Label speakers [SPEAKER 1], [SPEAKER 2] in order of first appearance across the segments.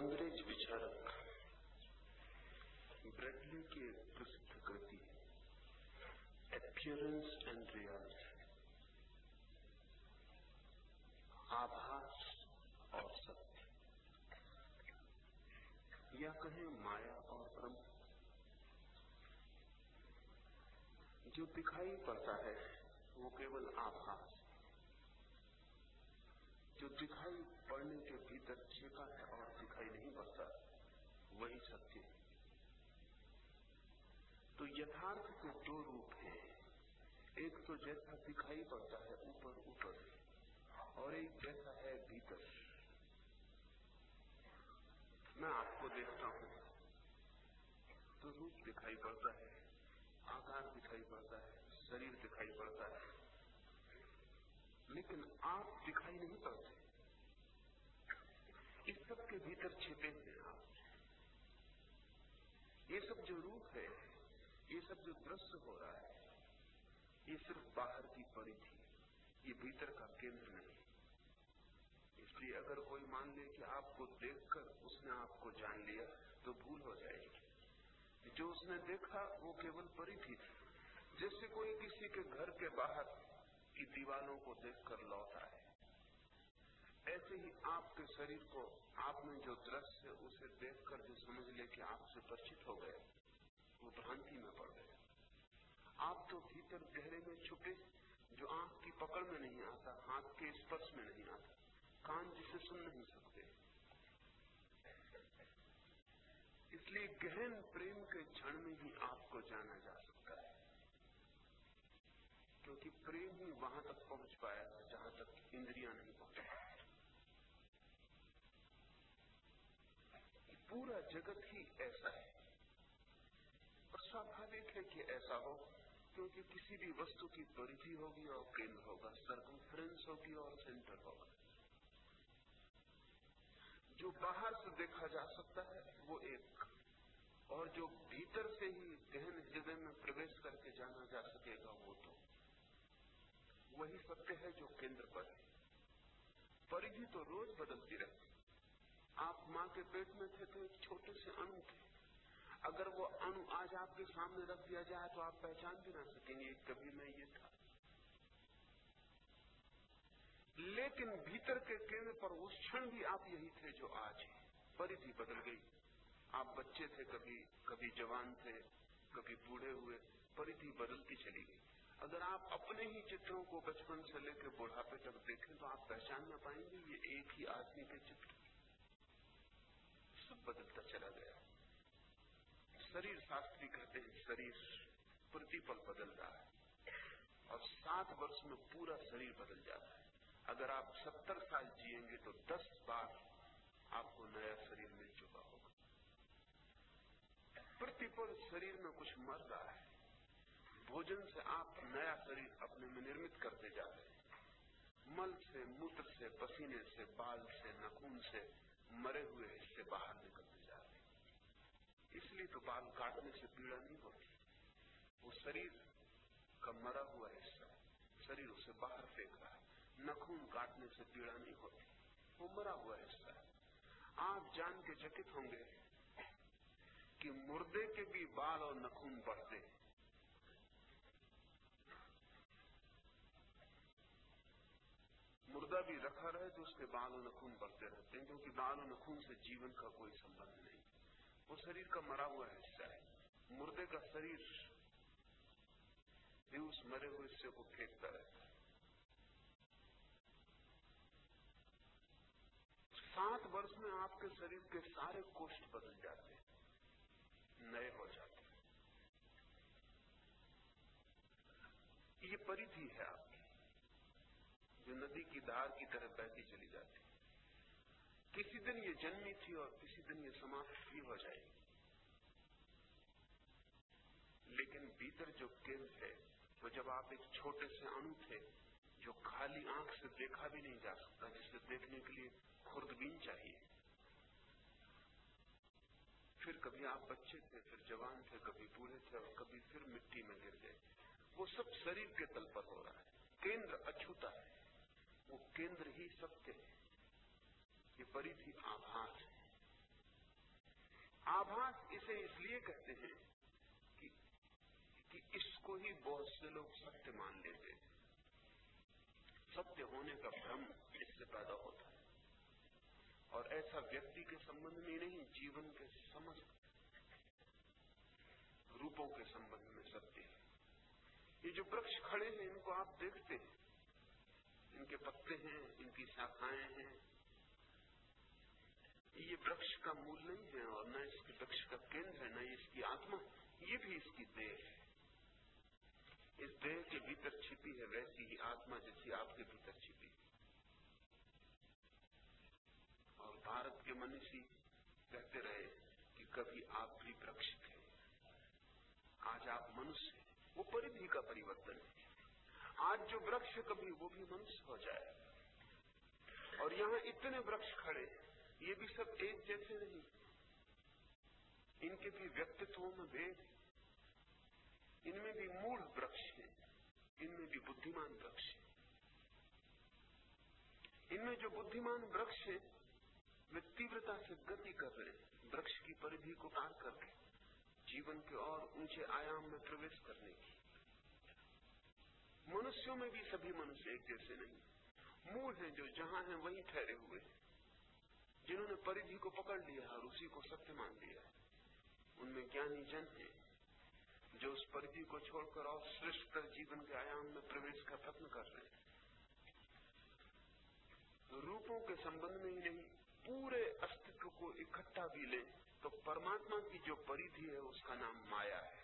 [SPEAKER 1] अंग्रेज़ विचारक, ब्रेडली की एक प्रसिद्ध कृति अपियरेंस एंड रियलिटी आभास और सत्य। या कहें माया और ब्रह्म जो दिखाई पड़ता है, वो केवल आभास। जो दिखाई पड़ने के भीतर छिपा है और दिखाई नहीं पड़ता वही सत्य है। तो यथार्थ के दो रूप हैं। एक तो जैसा दिखाई पड़ता है, ऊपर ऊपर और एक जैसा है भीतर। मैं आपको देखता हूँ। तो रूप दिखाई पड़ता है, आकार दिखाई पड़ता है, शरीर दिखाई पड़ता है। लेकिन आप दिखाई नहीं पड़ते। इस सब के भीतर छिपे आप ये सब जो रूप है, ये सब जो दृश्य हो रहा है, ये सिर्फ़ बाहर की थी, ये भीतर का केंद्र नहीं। इसलिए अगर कोई मान ले कि आपको देखकर उसने आपको जान लिया तो भूल हो जाएगी। जो उसने देखा, वो केवल परिधि थी। जैसे कोई किसी के घर के बाहर की दीवारों को देखकर लौटा है ऐसे ही आपके शरीर को आपने जो दृश्य उसे देखकर जो समझ ले कि आपसे परिचित हो गए, वो भ्रांति में पड़ गए। आप तो भीतर गहरे में छुपे, जो आँख की पकड़ में नहीं आता, हाथ के स्पर्श में नहीं आता, कान जिसे सुन नहीं सकते। इसलिए गहन प्रेम के क्षण में ही आपको जाना जा सकता है। क्योंकि प्रेम ही वहाँ तक पहुँच पाया जहाँ तक इंद्रियाँ नहीं पहुँच पाया पूरा जगत ही ऐसा है। और स्वाभाविक है कि ऐसा हो, क्योंकि किसी भी वस्तु की परिधि होगी और केंद्र होगा सर्कमफ्रेंस होगी और सेंटर होगा। जो बाहर से देखा जा सकता है, वो एक। और जो भीतर से ही गहन हृदय में प्रवेश करके जाना जा सकेगा, वो तो वही सत्य है जो केंद्र पर है। परिधि तो रोज बदलती रहती आप माँ के पेट में थे तो एक छोटे से अणु थे। अगर वो अणु आज आपके सामने रख दिया जाए तो आप पहचान भी ना सकेंगे कभी मैं ये था। लेकिन भीतर के केंद्र पर उस क्षण भी आप यही थे जो आज है। परिधि बदल गई। आप बच्चे थे, कभी कभी जवान थे, कभी बूढ़े हुए। परिधि बदलती चली गई। अगर आप अपने ही चित्रों को बचपन से लेकर बुढ़ापे तक देखें तो आप पहचान न पाएँगे ये एक ही आदमी के चित्र। बदलता चला गया। शरीर शास्त्री कहते हैं, शरीर प्रतिपल बदल रहा है। और सात वर्ष में पूरा शरीर बदल जाता है। अगर आप सत्तर साल जिएँगे तो दस बार आपको नया शरीर मिल चुका होगा। प्रतिपल शरीर में कुछ मर रहा है। भोजन से आप नया शरीर अपने में निर्मित करते जा रहे हैं। मल से, मूत्र से, पसीने से, बाल से, नखून से मरे हुए हिस्से बाहर निकलते जा रहे इसलिए तो बाल काटने से पीड़ा नहीं होती। वो शरीर का मरा हुआ हिस्सा शरीर उसे बाहर फेंक रहा है। नखून काटने से पीड़ा नहीं होती। वो मरा हुआ हिस्सा है। आप जान के चकित होंगे कि मुर्दे के भी बाल और नखून बढ़ते हैं। मुर्दा भी रखा रहे तो उसके बाल और नखून बढ़ते रहते हैं, क्योंकि बाल नखून से जीवन का कोई संबंध नहीं। वो शरीर का मरा हुआ हिस्सा है। मुर्दे का शरीर भी उस मरे हुए हिस्से को फेंकता रहता है। सात वर्ष में आपके शरीर के सारे कोष्ठ बदल जाते हैं, नए हो जाते हैं। ये परिधि है आपकी। जो नदी की धार की तरह बहती चली जाती किसी दिन ये जन्मी थी और किसी दिन ये समाप्त भी हो जाएगी। लेकिन भीतर जो केंद्र है, वो जब आप एक छोटे से अणु थे, जो खाली आँख से देखा भी नहीं जा सकता, जिसे देखने के लिए खुर्दबीन चाहिए। फिर कभी आप बच्चे थे, फिर जवान थे, कभी बूढ़े थे और कभी फिर मिट्टी में गिर गए। वो सब शरीर के तल पर हो रहा है। केंद्र अछूता है। वो केंद्र ही सत्य है। ये परिधि आभास है। आभास इसे इसलिए कहते हैं कि, कि इसको ही बहुत से लोग सत्य मान लेते हैं। सत्य होने का भ्रम इससे पैदा होता है। और ऐसा व्यक्ति के संबंध में नहीं जीवन के समस्त रूपों के संबंध में सत्य है। ये जो वृक्ष खड़े हैं इनको आप देखते हैं। इनके पत्ते हैं, इनकी शाखाएँ हैं। ये वृक्ष का मूल नहीं है और न इसके वृक्ष का केंद्र है न इसकी आत्मा, ये भी इसकी देह है। इस देह के भीतर छिपी है, वैसी ही आत्मा जैसी आपके भीतर छिपी है। और भारत के मनुष्य कहते रहे कि कभी आप भी वृक्ष थे। आज आप मनुष्य वो परिधि का परिवर्तन है। आज जो वृक्ष कभी वो भी मनुष्य हो जाए। और यहाँ इतने वृक्ष खड़े, ये भी सब एक जैसे नहीं। इनके भी व्यक्तित्वों में भेद इनमें भी मूढ़ वृक्ष है, इनमें भी बुद्धिमान वृक्ष है। इनमें जो बुद्धिमान वृक्ष है, वे तीव्रता से गति कर रहे वृक्ष की परिधि को पार करके जीवन के और ऊँचे आयाम में प्रवेश करने की। मनुष्यों में भी सभी मनुष्य एक जैसे नहीं। मूल है जो जहाँ है, वहीं ठहरे हुए जिन्होंने परिधि को पकड़ लिया और उसी को सत्य मान लिया उनमें ज्ञानी जन है, जो उस परिधि को छोड़कर और श्रेष्ठतर जीवन के आयाम में प्रवेश का प्रयत्न कर रहे हैं। रूपों के संबंध में ही नहीं, पूरे अस्तित्व को इकट्ठा भी ले तो परमात्मा की जो परिधि है, उसका नाम माया है।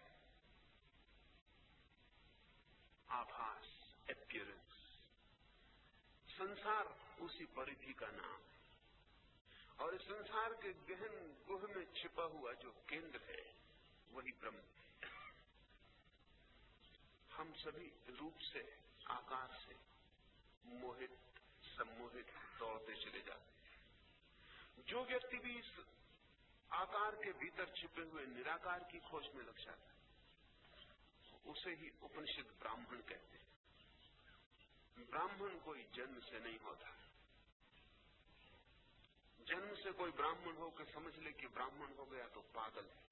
[SPEAKER 1] आभास एपियरेंस संसार उसी परिधि का नाम है। और इस संसार के गहन गुह में छिपा हुआ जो केंद्र है, वही ब्रह्म हम सभी रूप से, आकार से मोहित, सम्मोहित, दौड़ते चले जाते हैं। जो व्यक्ति भी इस आकार के भीतर छिपे हुए निराकार की खोज में लग जाता है उसे ही उपनिषद ब्राह्मण कहते हैं। ब्राह्मण कोई जन्म से नहीं होता। जन्म से कोई ब्राह्मण हो के समझ ले कि ब्राह्मण हो गया तो पागल है।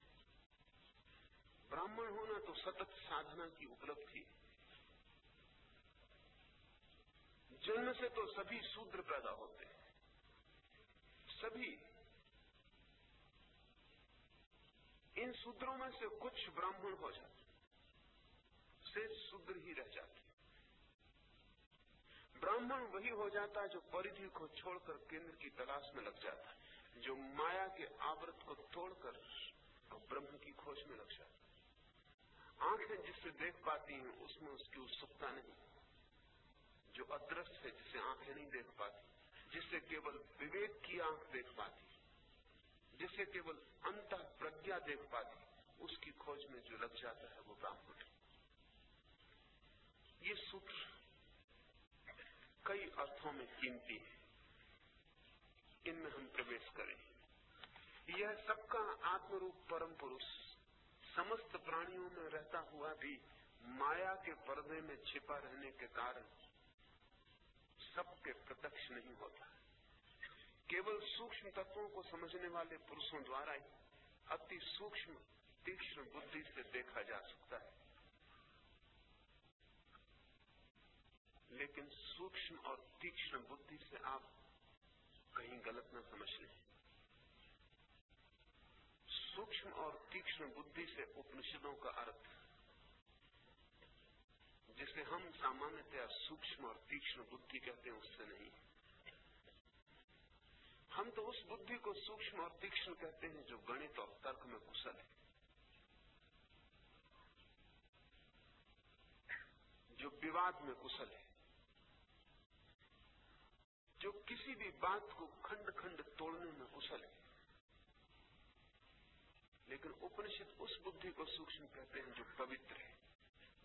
[SPEAKER 1] ब्राह्मण होना तो सतत साधना की उपलब्धि जन्म से तो सभी शूद्र पैदा होते हैं। सभी। इन सूत्रों में से कुछ ब्राह्मण हो जाते से शूद्र ही रह जाते ब्राह्मण वही हो जाता है जो परिधि को छोड़कर केंद्र की तलाश में लग जाता है, जो माया के आवृत को तोड़कर ब्रह्म की खोज में लग जाता है। आँखें जिससे देख पाती हैं, उसमें उसकी उत्सुकता नहीं, जो अदृश्य है, जिसे आँखें नहीं देख पाती जिससे केवल विवेक की आँख देख पाती, जिसे केवल अंत प्रज्ञा देख पाती, उसकी खोज में जो लग जाता है, वो ब्राह्मण ये सूत्र कई अर्थों में कीमती है। इनमें हम प्रवेश करें। यह सबका आत्मरूप परम पुरुष, समस्त प्राणियों में रहता हुआ भी माया के पर्दे में छिपा रहने के कारण सबके प्रत्यक्ष नहीं होता। केवल सूक्ष्म तत्वों को समझने वाले पुरुषों द्वारा ही अति सूक्ष्म तीक्ष्ण बुद्धि से देखा जा सकता है। लेकिन सूक्ष्म और तीक्ष्ण बुद्धि से आप कहीं गलत न समझ लें। सूक्ष्म और तीक्ष्ण बुद्धि से उपनिषदों का अर्थ जिसे हम सामान्यतया सूक्ष्म और तीक्ष्ण बुद्धि कहते हैं, उससे नहीं। हम तो उस बुद्धि को सूक्ष्म और तीक्ष्ण कहते हैं जो गणित और तर्क में कुशल है। जो विवाद में कुशल है। जो किसी भी बात को खंड खंड तोड़ने में कुशल है। लेकिन उपनिषद उस बुद्धि को सूक्ष्म कहते हैं जो पवित्र है,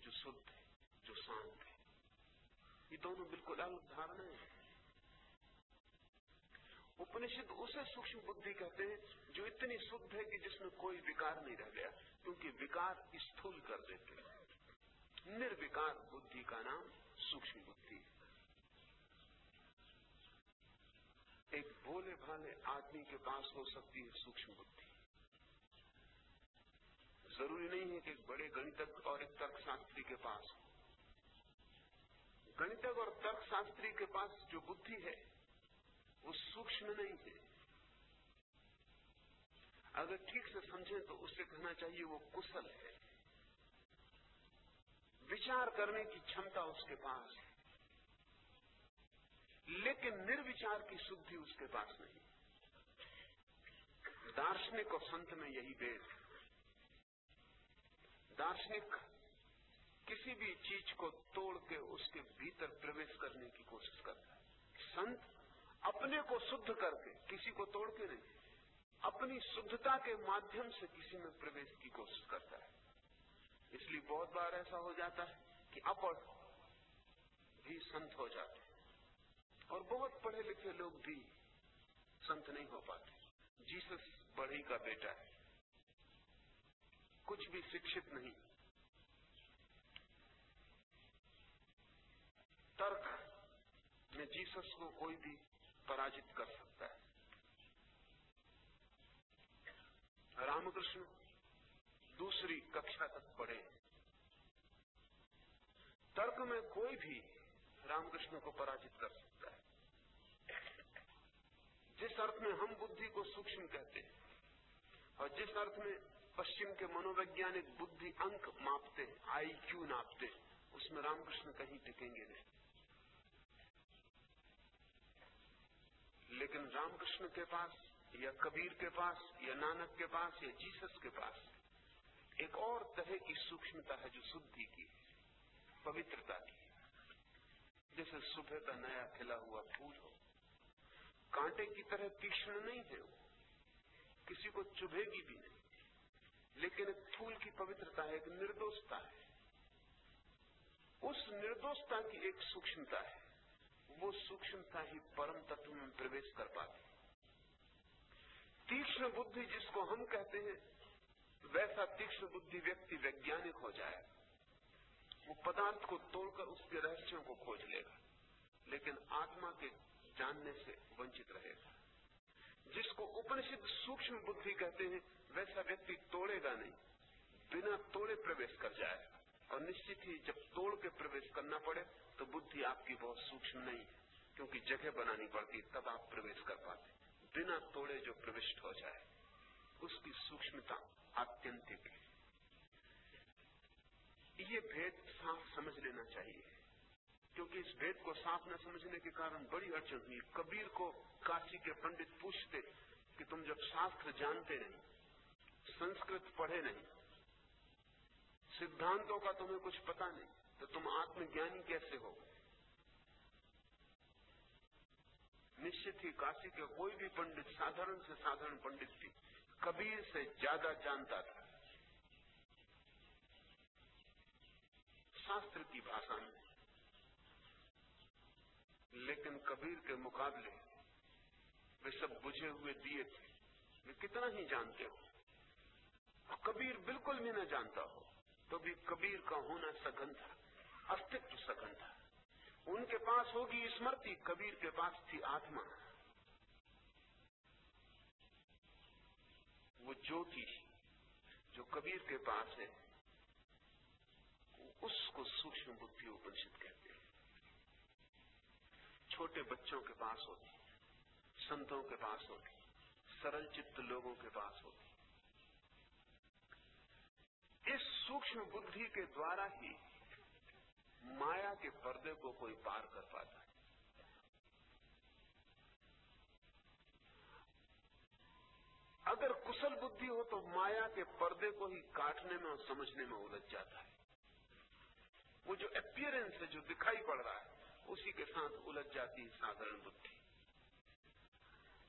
[SPEAKER 1] जो शुद्ध है, जो शांत है। ये दोनों बिल्कुल अलग धारणाएँ हैं। उपनिषद उसे सूक्ष्म बुद्धि कहते हैं जो इतनी शुद्ध है कि जिसमें कोई विकार नहीं रह गया, क्योंकि विकार स्थूल कर देते हैं। निर्विकार बुद्धि का नाम सूक्ष्म बुद्धि है। एक भोले भाले आदमी के पास हो सकती है सूक्ष्म बुद्धि। ज़रूरी नहीं है कि एक बड़े गणितज्ञ और एक तर्कशास्त्री के पास हो। गणितज्ञ और तर्कशास्त्री के पास जो बुद्धि है, वो सूक्ष्म नहीं है। अगर ठीक से समझे तो उससे कहना चाहिए वो कुशल है। विचार करने की क्षमता उसके पास है। लेकिन निर्विचार की शुद्धि उसके पास नहीं। दार्शनिक और संत में यही भेद दार्शनिक किसी भी चीज़ को तोड़ के उसके भीतर प्रवेश करने की कोशिश करता है। संत अपने को शुद्ध करके, किसी को तोड़ के नहीं, अपनी शुद्धता के माध्यम से किसी में प्रवेश की कोशिश करता है। इसलिए बहुत बार ऐसा हो जाता है कि अपर भी संत हो जाते और बहुत पढ़े लिखे लोग भी संत नहीं हो पाते। जीसस बढ़ई का बेटा है। कुछ भी शिक्षित नहीं। तर्क में जीसस को कोई भी पराजित कर सकता है। रामकृष्ण दूसरी कक्षा तक पढ़े। तर्क में कोई भी रामकृष्ण को पराजित कर सकता जिस अर्थ में हम बुद्धि को सूक्ष्म कहते हैं, और जिस अर्थ में पश्चिम के मनोवैज्ञानिक बुद्धि अंक मापते आई क्यू नापते हैं, उसमें रामकृष्ण कहीं टिकेंगे नहीं। लेकिन रामकृष्ण के पास, या कबीर के पास, या नानक के पास, या जीसस के पास, एक और तरह की सूक्ष्मता है जो शुद्धि की पवित्रता की जैसे सुबह का नया खिला हुआ फूल हो कांटे की तरह तीक्ष्ण नहीं है वो। किसी को चुभेगी भी नहीं। लेकिन एक फूल की पवित्रता है एक निर्दोषता है। उस निर्दोषता की एक सूक्ष्मता है। वो सूक्ष्मता ही परम तत्व में प्रवेश कर पाती तीक्ष्ण बुद्धि जिसको हम कहते हैं, वैसा तीक्ष्ण बुद्धि व्यक्ति वैज्ञानिक हो जाए। वो पदार्थ को तोड़कर उसके रहस्यों को खोज लेगा। लेकिन आत्मा के जानने से वंचित रहेगा। जिसको उपनिषद सूक्ष्म बुद्धि कहते हैं, वैसा व्यक्ति तोड़ेगा नहीं। बिना तोड़े प्रवेश कर जाएगा और निश्चित ही जब तोड़ के प्रवेश करना पड़े तो बुद्धि आपकी बहुत सूक्ष्म नहीं है। क्योंकि जगह बनानी पड़ती तब आप प्रवेश कर पाते बिना तोड़े जो प्रविष्ट हो जाए, उसकी सूक्ष्मता आत्यंतिक है ये भेद साफ़ समझ लेना चाहिए। क्योंकि इस भेद को साफ़ न समझने के कारण बड़ी अड़चन हुई। कबीर को काशी के पंडित पूछते कि तुम जब शास्त्र जानते नहीं, संस्कृत पढ़े नहीं, सिद्धांतों का तुम्हें कुछ पता नहीं तो तुम आत्मज्ञानी कैसे हो? निश्चित ही काशी के कोई भी पंडित साधारण से साधारण पंडित भी कबीर से ज़्यादा जानता था। शास्त्र की भाषा में लेकिन कबीर के मुकाबले वे सब बुझे हुए दिए थे। वे कितना ही जानते हो। कबीर बिल्कुल भी न जानता हो तो भी कबीर का होना सघन था, अस्तित्व सघन था। उनके पास होगी स्मृति, कबीर के पास थी आत्मा। वो ज्योति जो कबीर के पास है, उसको सूक्ष्म बुद्धि उपनिषद कहते छोटे बच्चों के पास होती, संतों के पास होती सरल चित्त लोगों के पास होती। इस सूक्ष्म बुद्धि के द्वारा ही माया के पर्दे को कोई पार कर पाता है। अगर कुशल बुद्धि हो तो माया के पर्दे को ही काटने में और समझने में उलझ जाता है। वो जो अपियरेंस है, जो दिखाई पड़ रहा है उसी के साथ उलझ जाती है साधारण बुद्धि।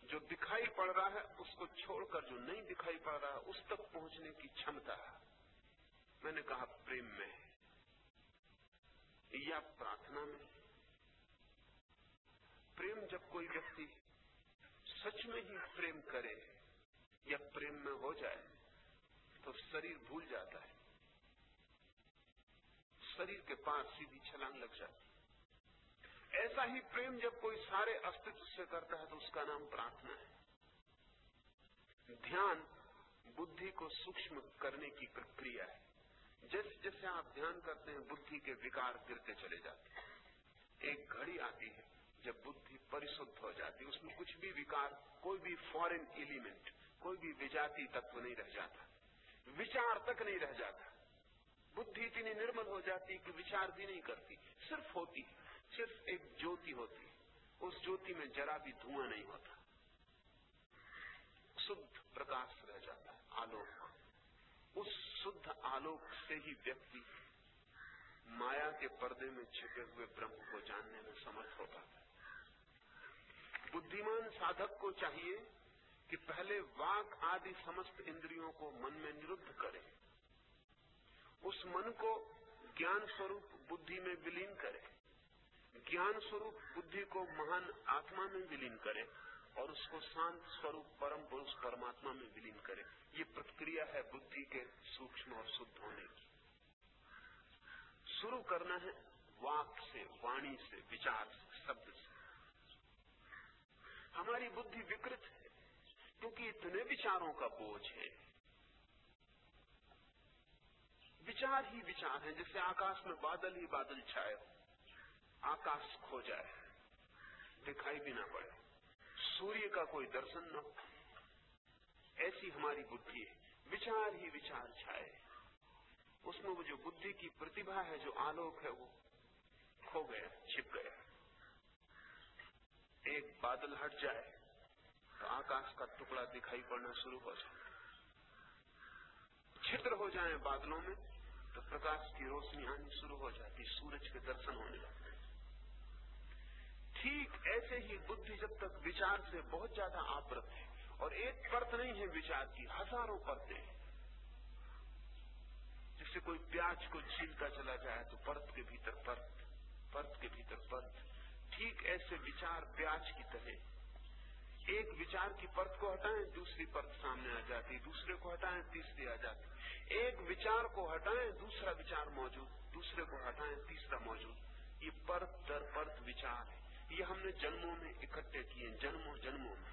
[SPEAKER 1] जो दिखाई पड़ रहा है, उसको छोड़कर जो नहीं दिखाई पड़ रहा है उस तक पहुँचने की क्षमता मैंने कहा, प्रेम में या प्रार्थना में? प्रेम जब कोई व्यक्ति सच में ही प्रेम करे या प्रेम में हो जाए तो शरीर भूल जाता है। शरीर के पास सीधी छलांग लग जाती ऐसा ही प्रेम जब कोई सारे अस्तित्व से करता है तो उसका नाम प्रार्थना है। ध्यान बुद्धि को सूक्ष्म करने की प्रक्रिया है। जैसे जैसे आप ध्यान करते हैं, बुद्धि के विकार गिरते चले जाते हैं। एक घड़ी आती है, जब बुद्धि परिशुद्ध हो जाती है, उसमें कुछ भी विकार, कोई भी फॉरेन एलिमेंट कोई भी विजाती तत्व नहीं रह जाता। विचार तक नहीं रह जाता। बुद्धि इतनी निर्मल हो जाती कि विचार भी नहीं करती, सिर्फ़ होती सिर्फ़ एक ज्योति होती। उस ज्योति में जरा भी धुआँ नहीं होता। शुद्ध प्रकाश रह जाता है, आलोक उस शुद्ध आलोक से ही व्यक्ति माया के पर्दे में छिपे हुए ब्रह्म को जानने में समर्थ हो पाता है। बुद्धिमान साधक को चाहिए कि पहले वाक आदि समस्त इंद्रियों को मन में निरुद्ध करे। उस मन को ज्ञान स्वरूप बुद्धि में विलीन करे। ज्ञान स्वरूप बुद्धि को महान आत्मा में विलीन करे और उसको शांत स्वरूप परम पुरुष परमात्मा में विलीन करे। ये प्रक्रिया है बुद्धि के सूक्ष्म और शुद्ध होने की। शुरू करना है वाक से, वाणी से, विचार से, शब्द से। हमारी बुद्धि विकृत है, क्योंकि इतने विचारों का बोझ है। विचार ही विचार है, जैसे आकाश में बादल ही बादल छाए आकाश खो जाए। दिखाई भी ना पड़े। सूर्य का कोई दर्शन न हो। ऐसी हमारी बुद्धि है। विचार ही विचार छाए। उसमें वो जो बुद्धि की प्रतिभा है, जो आलोक है, वो खो गया, छिप गया। एक बादल हट जाए तो आकाश का टुकड़ा दिखाई पड़ना शुरू हो जाए। छिद्र हो जाए बादलों में तो प्रकाश की रोशनी आनी शुरू हो जाती। सूरज के दर्शन होने लगते। ठीक ऐसे ही बुद्धि जब तक विचार से बहुत ज़्यादा आवृत है, और एक परत नहीं है विचार की, हज़ारों परतें जैसे कोई प्याज को छीलता चला जाए तो परत के भीतर परत परत के भीतर परत। ठीक ऐसे विचार प्याज की तरह एक विचार की परत को हटाएँ, दूसरी परत सामने आ जाती, दूसरे को हटाएँ, तीसरी आ जाती। एक विचार को हटाएँ, दूसरा विचार मौजूद, दूसरे को हटाएँ, तीसरा मौजूद। ये परत दर परत विचार है। ये हमने जन्मों में इकट्ठे किए, जन्मों जन्मों में।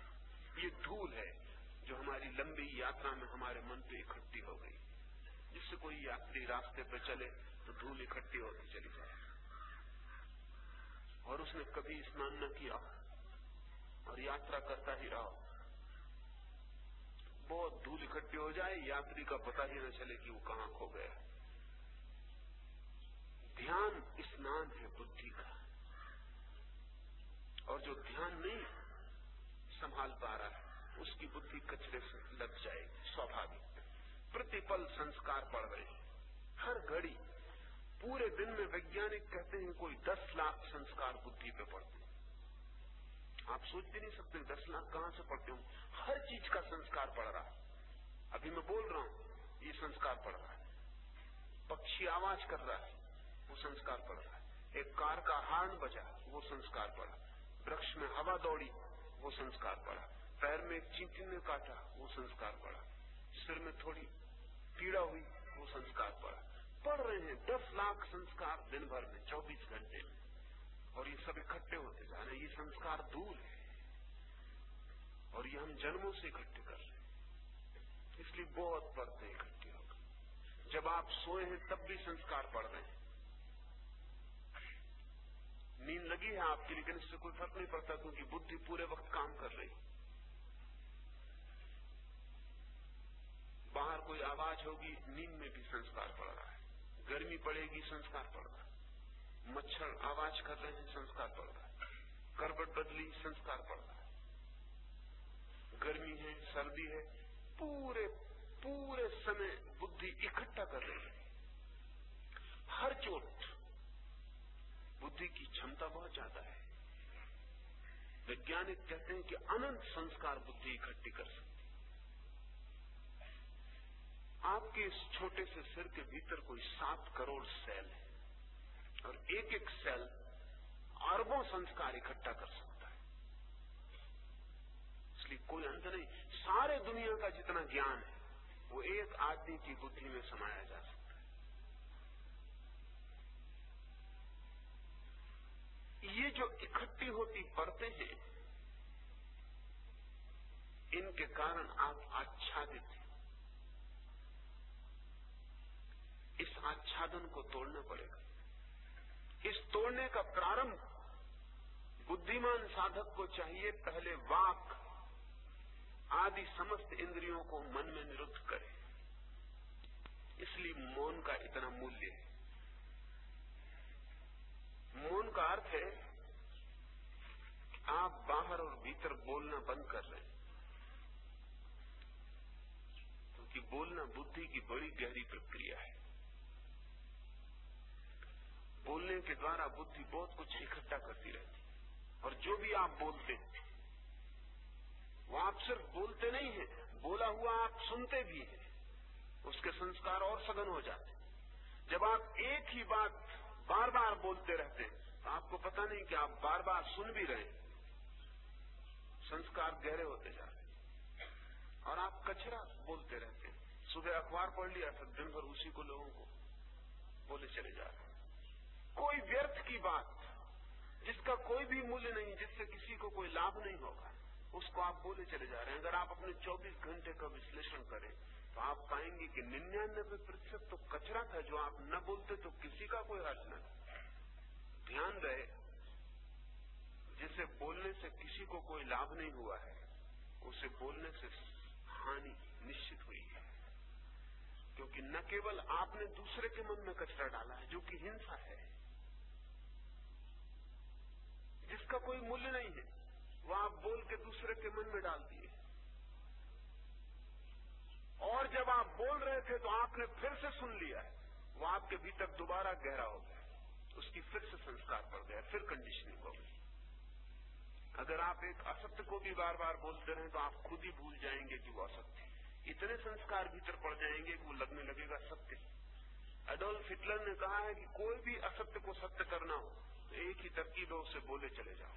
[SPEAKER 1] ये धूल है जो हमारी लंबी यात्रा में हमारे मन पे इकट्ठी हो गई। जिससे कोई यात्री रास्ते पे चले तो धूल इकट्ठी होती चली जाए। और उसने कभी स्नान न किया और यात्रा करता ही रहा बहुत धूल इकट्ठी हो जाए, यात्री का पता ही न चले कि वो कहाँ खो गया। ध्यान, स्नान है बुद्धि का। और जो ध्यान नहीं संभाल पा रहा है, उसकी बुद्धि कचरे से लग जाएगी, स्वाभाविक। प्रतिपल संस्कार पड़ रहे हैं। हर घड़ी, पूरे दिन में वैज्ञानिक कहते हैं, कोई दस लाख संस्कार बुद्धि पे पड़ते आप सोच भी नहीं सकते, दस लाख कहाँ से पड़ते हो हर चीज़ का संस्कार पड़ रहा है। अभी मैं बोल रहा हूँ, ये संस्कार पड़ रहा है। पक्षी आवाज़ कर रहा है, वो संस्कार पड़ रहा है। एक कार का हार्न बजा, वो संस्कार पड़ा वृक्ष में हवा दौड़ी, वो संस्कार पड़ा। पैर में चींटी ने काटा, वो संस्कार पड़ा। सिर में थोड़ी पीड़ा हुई, वो संस्कार पड़ा। पढ़ रहे हैं, दस लाख संस्कार दिन भर में, चौबीस घंटे में। और ये सब इकट्ठे होते जा रहे हैं। ये संस्कार दूर है। और ये हम जन्मों से इकट्ठे कर रहे हैं। इसलिए बहुत पढ़ते इकट्ठे हो गए जब आप सोए हैं, तब भी संस्कार पढ़ रहे हैं। नींद लगी है आपकी, लेकिन इससे कोई फ़र्क नहीं पड़ता क्योंकि बुद्धि पूरे वक्त काम कर रही बाहर कोई आवाज़ होगी, नींद में भी संस्कार पड़ रहा है। गर्मी पड़ेगी, संस्कार पड़ रहा है। मच्छर आवाज़ कर रहे हैं, संस्कार पड़ रहा है। करबट बदली, संस्कार पड़ रहा है। गर्मी है, सर्दी है, पूरे पूरे समय बुद्धि इकट्ठा कर रही है। हर चोट बुद्धि की क्षमता बहुत ज़्यादा है। वैज्ञानिक कहते हैं कि अनंत संस्कार बुद्धि इकट्ठी कर सकती आपके इस छोटे से सिर के भीतर कोई सात करोड़ सेल है और एक एक सेल अरबों संस्कार इकट्ठा कर सकता है। इसलिए कोई अंत नहीं, सारे दुनिया का जितना ज्ञान है, वो एक आदमी की बुद्धि में समाया जा सकता ये जो इकट्ठी होती परतें हैं, इनके कारण आप आच्छादित हैं। इस आच्छादन को तोड़ना पड़ेगा। इस तोड़ने का प्रारंभ बुद्धिमान साधक को चाहिए, पहले वाक आदि समस्त इंद्रियों को मन में निरुद्ध करे। इसलिए मौन का इतना मूल्य है। मौन का अर्थ है, आप बाहर और भीतर बोलना बंद कर रहे हैं। क्योंकि बोलना बुद्धि की बड़ी गहरी प्रक्रिया है। बोलने के द्वारा बुद्धि बहुत कुछ इकट्ठा करती रहती है। और जो भी आप बोलते हैं, वो आप सिर्फ़ बोलते नहीं है, बोला हुआ आप सुनते भी हैं। उसके संस्कार और सघन हो जाते जब आप एक ही बात बार बार बोलते रहते हैं। आपको पता नहीं कि आप बार बार सुन भी रहे संस्कार गहरे होते जा रहे और आप कचरा बोलते रहते हैं। सुबह अखबार पढ़ लिया फिर दिन भर उसी को लोगों को बोले चले जा रहे कोई व्यर्थ की बात जिसका कोई भी मूल्य नहीं, जिससे किसी को कोई लाभ नहीं होगा, उसको आप बोले चले जा रहे हैं। अगर आप अपने 24 घंटे का विश्लेषण करें तो आप पाएँगे कि निन्यानबे प्रतिशत तो कचरा था जो आप न बोलते तो किसी का कोई हर्ज न ध्यान रहे, जिसे बोलने से किसी को कोई लाभ नहीं हुआ है, उसे बोलने से हानि निश्चित हुई है। क्योंकि न केवल आपने दूसरे के मन में कचरा डाला है, जो कि हिंसा है, जिसका कोई मूल्य नहीं है वह आप बोल के दूसरे के मन में डाल दिए। और जब आप बोल रहे थे तो आपने फिर से सुन लिया है। वो आपके भीतर दोबारा गहरा हो गया उसकी फिर से संस्कार पड़ गया फिर कंडीशनिंग हो गई। अगर आप एक असत्य को भी बार बार बोलते रहे तो आप खुद ही भूल जाएँगे कि वो असत्य इतने संस्कार भीतर पड़ जाएँगे कि वो लगने लगेगा सत्य एडोल्फ हिटलर ने कहा है कि कोई भी असत्य को सत्य करना हो तो एक ही तरकीब है, उसे बोले चले जाओ।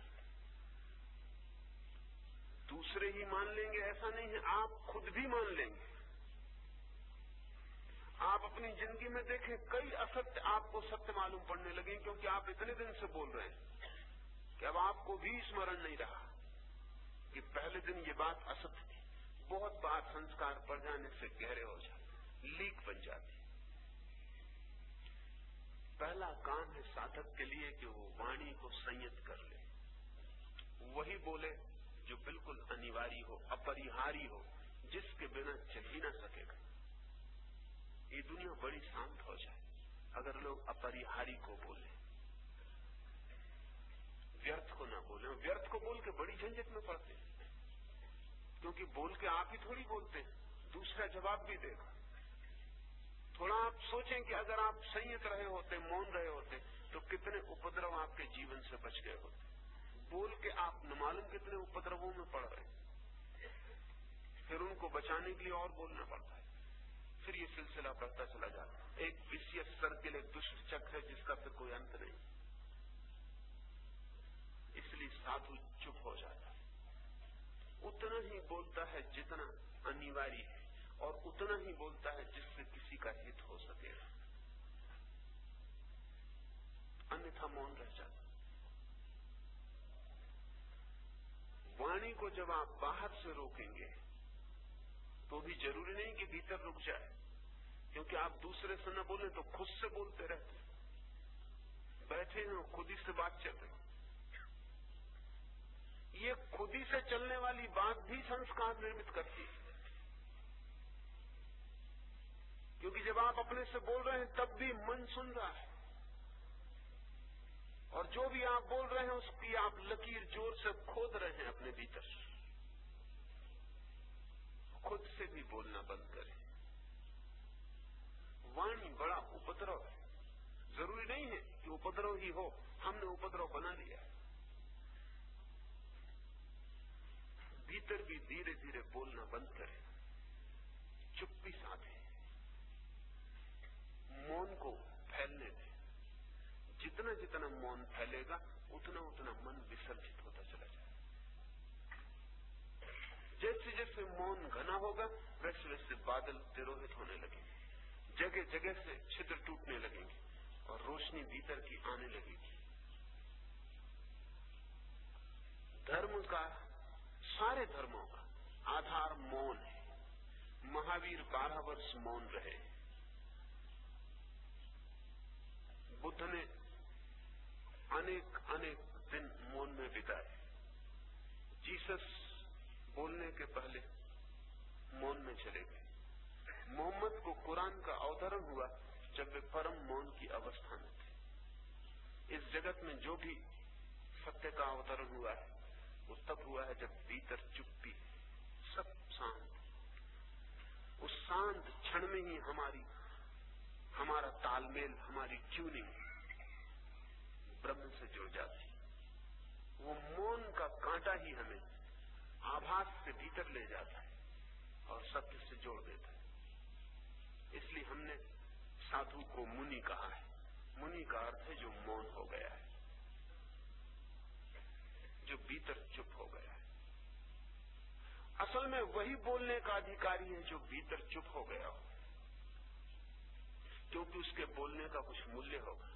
[SPEAKER 1] दूसरे ही मान लेंगे, ऐसा नहीं है, आप खुद भी मान लेंगे। आप अपनी ज़िंदगी में देखें, कई असत्य आपको सत्य मालूम पड़ने लगे क्योंकि आप इतने दिन से बोल रहे हैं कि अब आपको भी स्मरण नहीं रहा कि पहले दिन ये बात असत्य थी। बहुत बार संस्कार पड़ जाने से गहरे हो जाते लीक बन जाती पहला काम है साधक के लिए कि वो वाणी को संयत कर ले। वही बोले जो बिल्कुल अनिवार्य हो अपरिहारी हो, जिसके बिना चल ही ना सकेगा। ये दुनिया बड़ी शांत हो जाए, अगर लोग अपरिहारी को बोले। व्यर्थ को ना बोले व्यर्थ को बोल के बड़ी झंझट में पड़ते क्योंकि बोल के आप ही थोड़ी बोलते हैं, दूसरा जवाब भी देगा। थोड़ा आप सोचें कि अगर आप संयत रहे होते, मौन रहे होते तो कितने उपद्रव आपके जीवन से बच गए होते। बोल के आप न मालूम कितने उपद्रवों में पड़ रहे फिर उनको बचाने के लिए और बोलना पड़ता है। फिर ये सिलसिला बढ़ता चला जाता एक विषय सर्किल एक दुष्ट चक्र है, जिसका फिर कोई अंत नहीं। इसलिए साधु चुप हो जाता है। उतना ही बोलता है जितना अनिवार्य है, और उतना ही बोलता है जिससे किसी का हित हो सके। अन्यथा मौन रह जाता वाणी को जब आप बाहर से रोकेंगे तो भी ज़रूरी नहीं कि भीतर रुक जाए। क्योंकि आप दूसरे से न बोले तो खुद से बोलते रहते बैठे हैं खुद ही से बात चल रही ये खुद ही से चलने वाली बात भी संस्कार निर्मित करती है। क्योंकि जब आप अपने से बोल रहे हैं, तब भी मन सुन रहा है। और जो भी आप बोल रहे हैं, उसकी आप लकीर ज़ोर से खोद रहे हैं अपने भीतर। खुद से भी बोलना बंद करें। वाणी बड़ा उपद्रव है। ज़रूरी नहीं है कि उपद्रव ही हो। हमने उपद्रव बना लिया है। भीतर भी धीरे धीरे बोलना बंद करें। चुप्पी साधे मौन को फैलने दें। जितना जितना मौन फैलेगा उतना उतना मन विसर्जित होता चला जाए जैसे जैसे मौन घना होगा, वैसे वैसे बादल तिरोहित होने लगेंगे। जगह जगह से छिद्र टूटने लगेंगे और रोशनी भीतर की आने लगेगी। धर्म का, सारे धर्मों का आधार मौन है। महावीर बारह वर्ष मौन रहे। बुद्ध ने अनेक अनेक दिन मौन में बिताए। जीसस बोलने के पहले मौन में चले गए। मोहम्मद को कुरान का अवतरण हुआ जब वे परम मौन की अवस्था में थे। इस जगत में जो भी सत्य का अवतरण हुआ है, वो तब हुआ है जब भीतर चुप्पी सब शांत उस शांत क्षण में ही हमारी, हमारा तालमेल, हमारी ट्यूनिंग ब्रह्म से जुड़ जाती। वो मौन का कांटा ही हमें आभास से भीतर ले जाता है और सत्य से जोड़ देता है। इसलिए हमने साधु को मुनि कहा है। मुनि का अर्थ है जो मौन हो गया है, जो भीतर चुप हो गया है। असल में वही बोलने का अधिकारी है जो भीतर चुप हो गया हो, क्योंकि उसके बोलने का कुछ मूल्य होगा।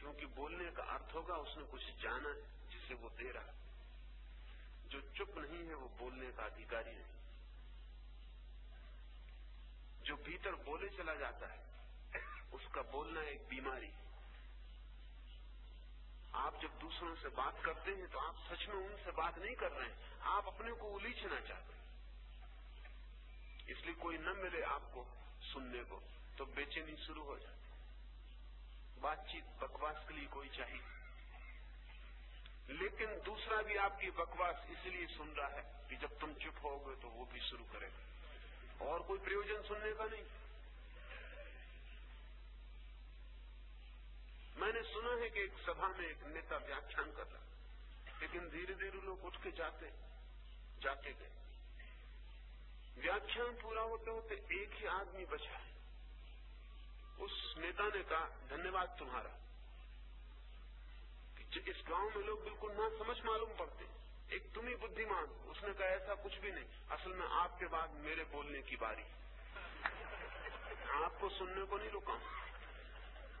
[SPEAKER 1] क्योंकि बोलने का अर्थ होगा, उसने कुछ जाना है जिसे वो दे रहा जो चुप नहीं है, वो बोलने का अधिकारी नहीं। जो भीतर बोले चला जाता है, उसका बोलना एक बीमारी आप जब दूसरों से बात करते हैं तो आप सच में उनसे बात नहीं कर रहे हैं। आप अपने को उलीचना चाहते हैं। इसलिए कोई न मिले आपको सुनने को तो बेचैनी शुरू हो जाती बातचीत बकवास के लिए कोई चाहिए। लेकिन दूसरा भी आपकी बकवास इसलिए सुन रहा है कि जब तुम चुप होगे तो वो भी शुरू करेगा। और कोई प्रयोजन सुनने का नहीं। मैंने सुना है कि एक सभा में एक नेता व्याख्यान कर रहा लेकिन धीरे धीरे लोग उठ के जाते जाते गए। व्याख्यान पूरा होते होते एक ही आदमी बचा है। उस नेता ने कहा, धन्यवाद तुम्हारा। कि इस गाँव में लोग बिल्कुल ना समझ मालूम पड़ते। एक तुम ही बुद्धिमान उसने कहा, ऐसा कुछ भी नहीं। असल में आपके बाद मेरे बोलने की बारी। आपको सुनने को नहीं रुका।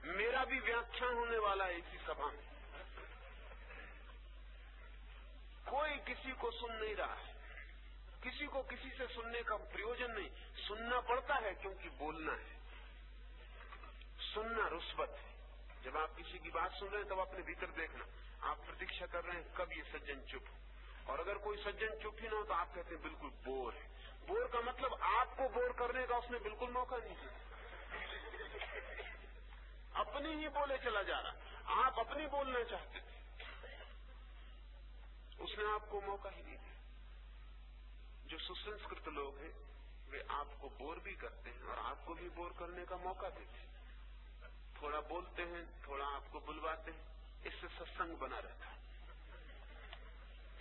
[SPEAKER 1] मेरा भी व्याख्यान होने वाला है इसी सभा में। कोई किसी को सुन नहीं रहा है। किसी को किसी से सुनने का प्रयोजन नहीं। सुनना पड़ता है क्योंकि बोलना है। सुनना रुस्बत है। जब आप किसी की बात सुन रहे हैं, तब तो अपने भीतर देखना। आप प्रतीक्षा कर रहे हैं, कब ये सज्जन चुप और अगर कोई सज्जन चुप ही ना हो तो आप कहते हैं, बिल्कुल बोर है। बोर का मतलब आपको बोर करने का उसने बिल्कुल मौका नहीं दिया। अपने ही बोले चला जा रहा। आप अपनी बोलना चाहते थे। उसने आपको मौका ही नहीं दिया। जो सुसंस्कृत लोग हैं, वे आपको बोर भी करते हैं और आपको भी बोर करने का मौका देते हैं। थोड़ा बोलते हैं, थोड़ा आपको बुलवाते हैं। इससे सत्संग बना रहता है।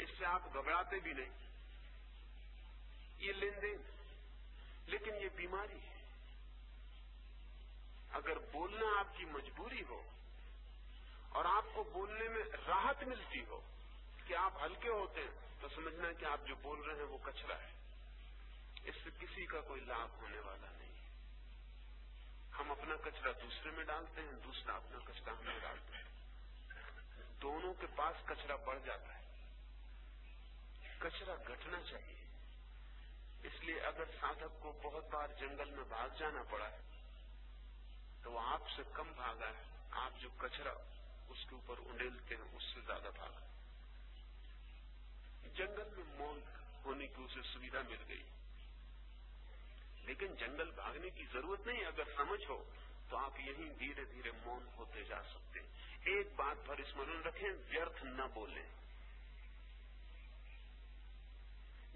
[SPEAKER 1] इससे आप घबराते भी नहीं। ये लेन देन लेकिन ये बीमारी है। अगर बोलना आपकी मजबूरी हो, और आपको बोलने में राहत मिलती हो, कि आप हल्के होते हैं तो समझना कि आप जो बोल रहे हैं वो कचरा है। इससे किसी का कोई लाभ होने वाला नहीं। हम अपना कचरा दूसरे में डालते हैं, दूसरा अपना कचरा हमें डालते हैं। दोनों के पास कचरा बढ़ जाता है। कचरा घटना चाहिए। इसलिए अगर साधक को बहुत बार जंगल में भाग जाना पड़ा है तो वो आपसे कम भागा है। आप जो कचरा उसके ऊपर उंडेलते हैं, उससे ज़्यादा भागा जंगल में मौन होने की उसे सुविधा मिल गई। लेकिन जंगल भागने की ज़रूरत नहीं, अगर समझ हो तो आप यही धीरे धीरे मौन होते जा सकते एक बात पर स्मरण रखें, व्यर्थ न बोले।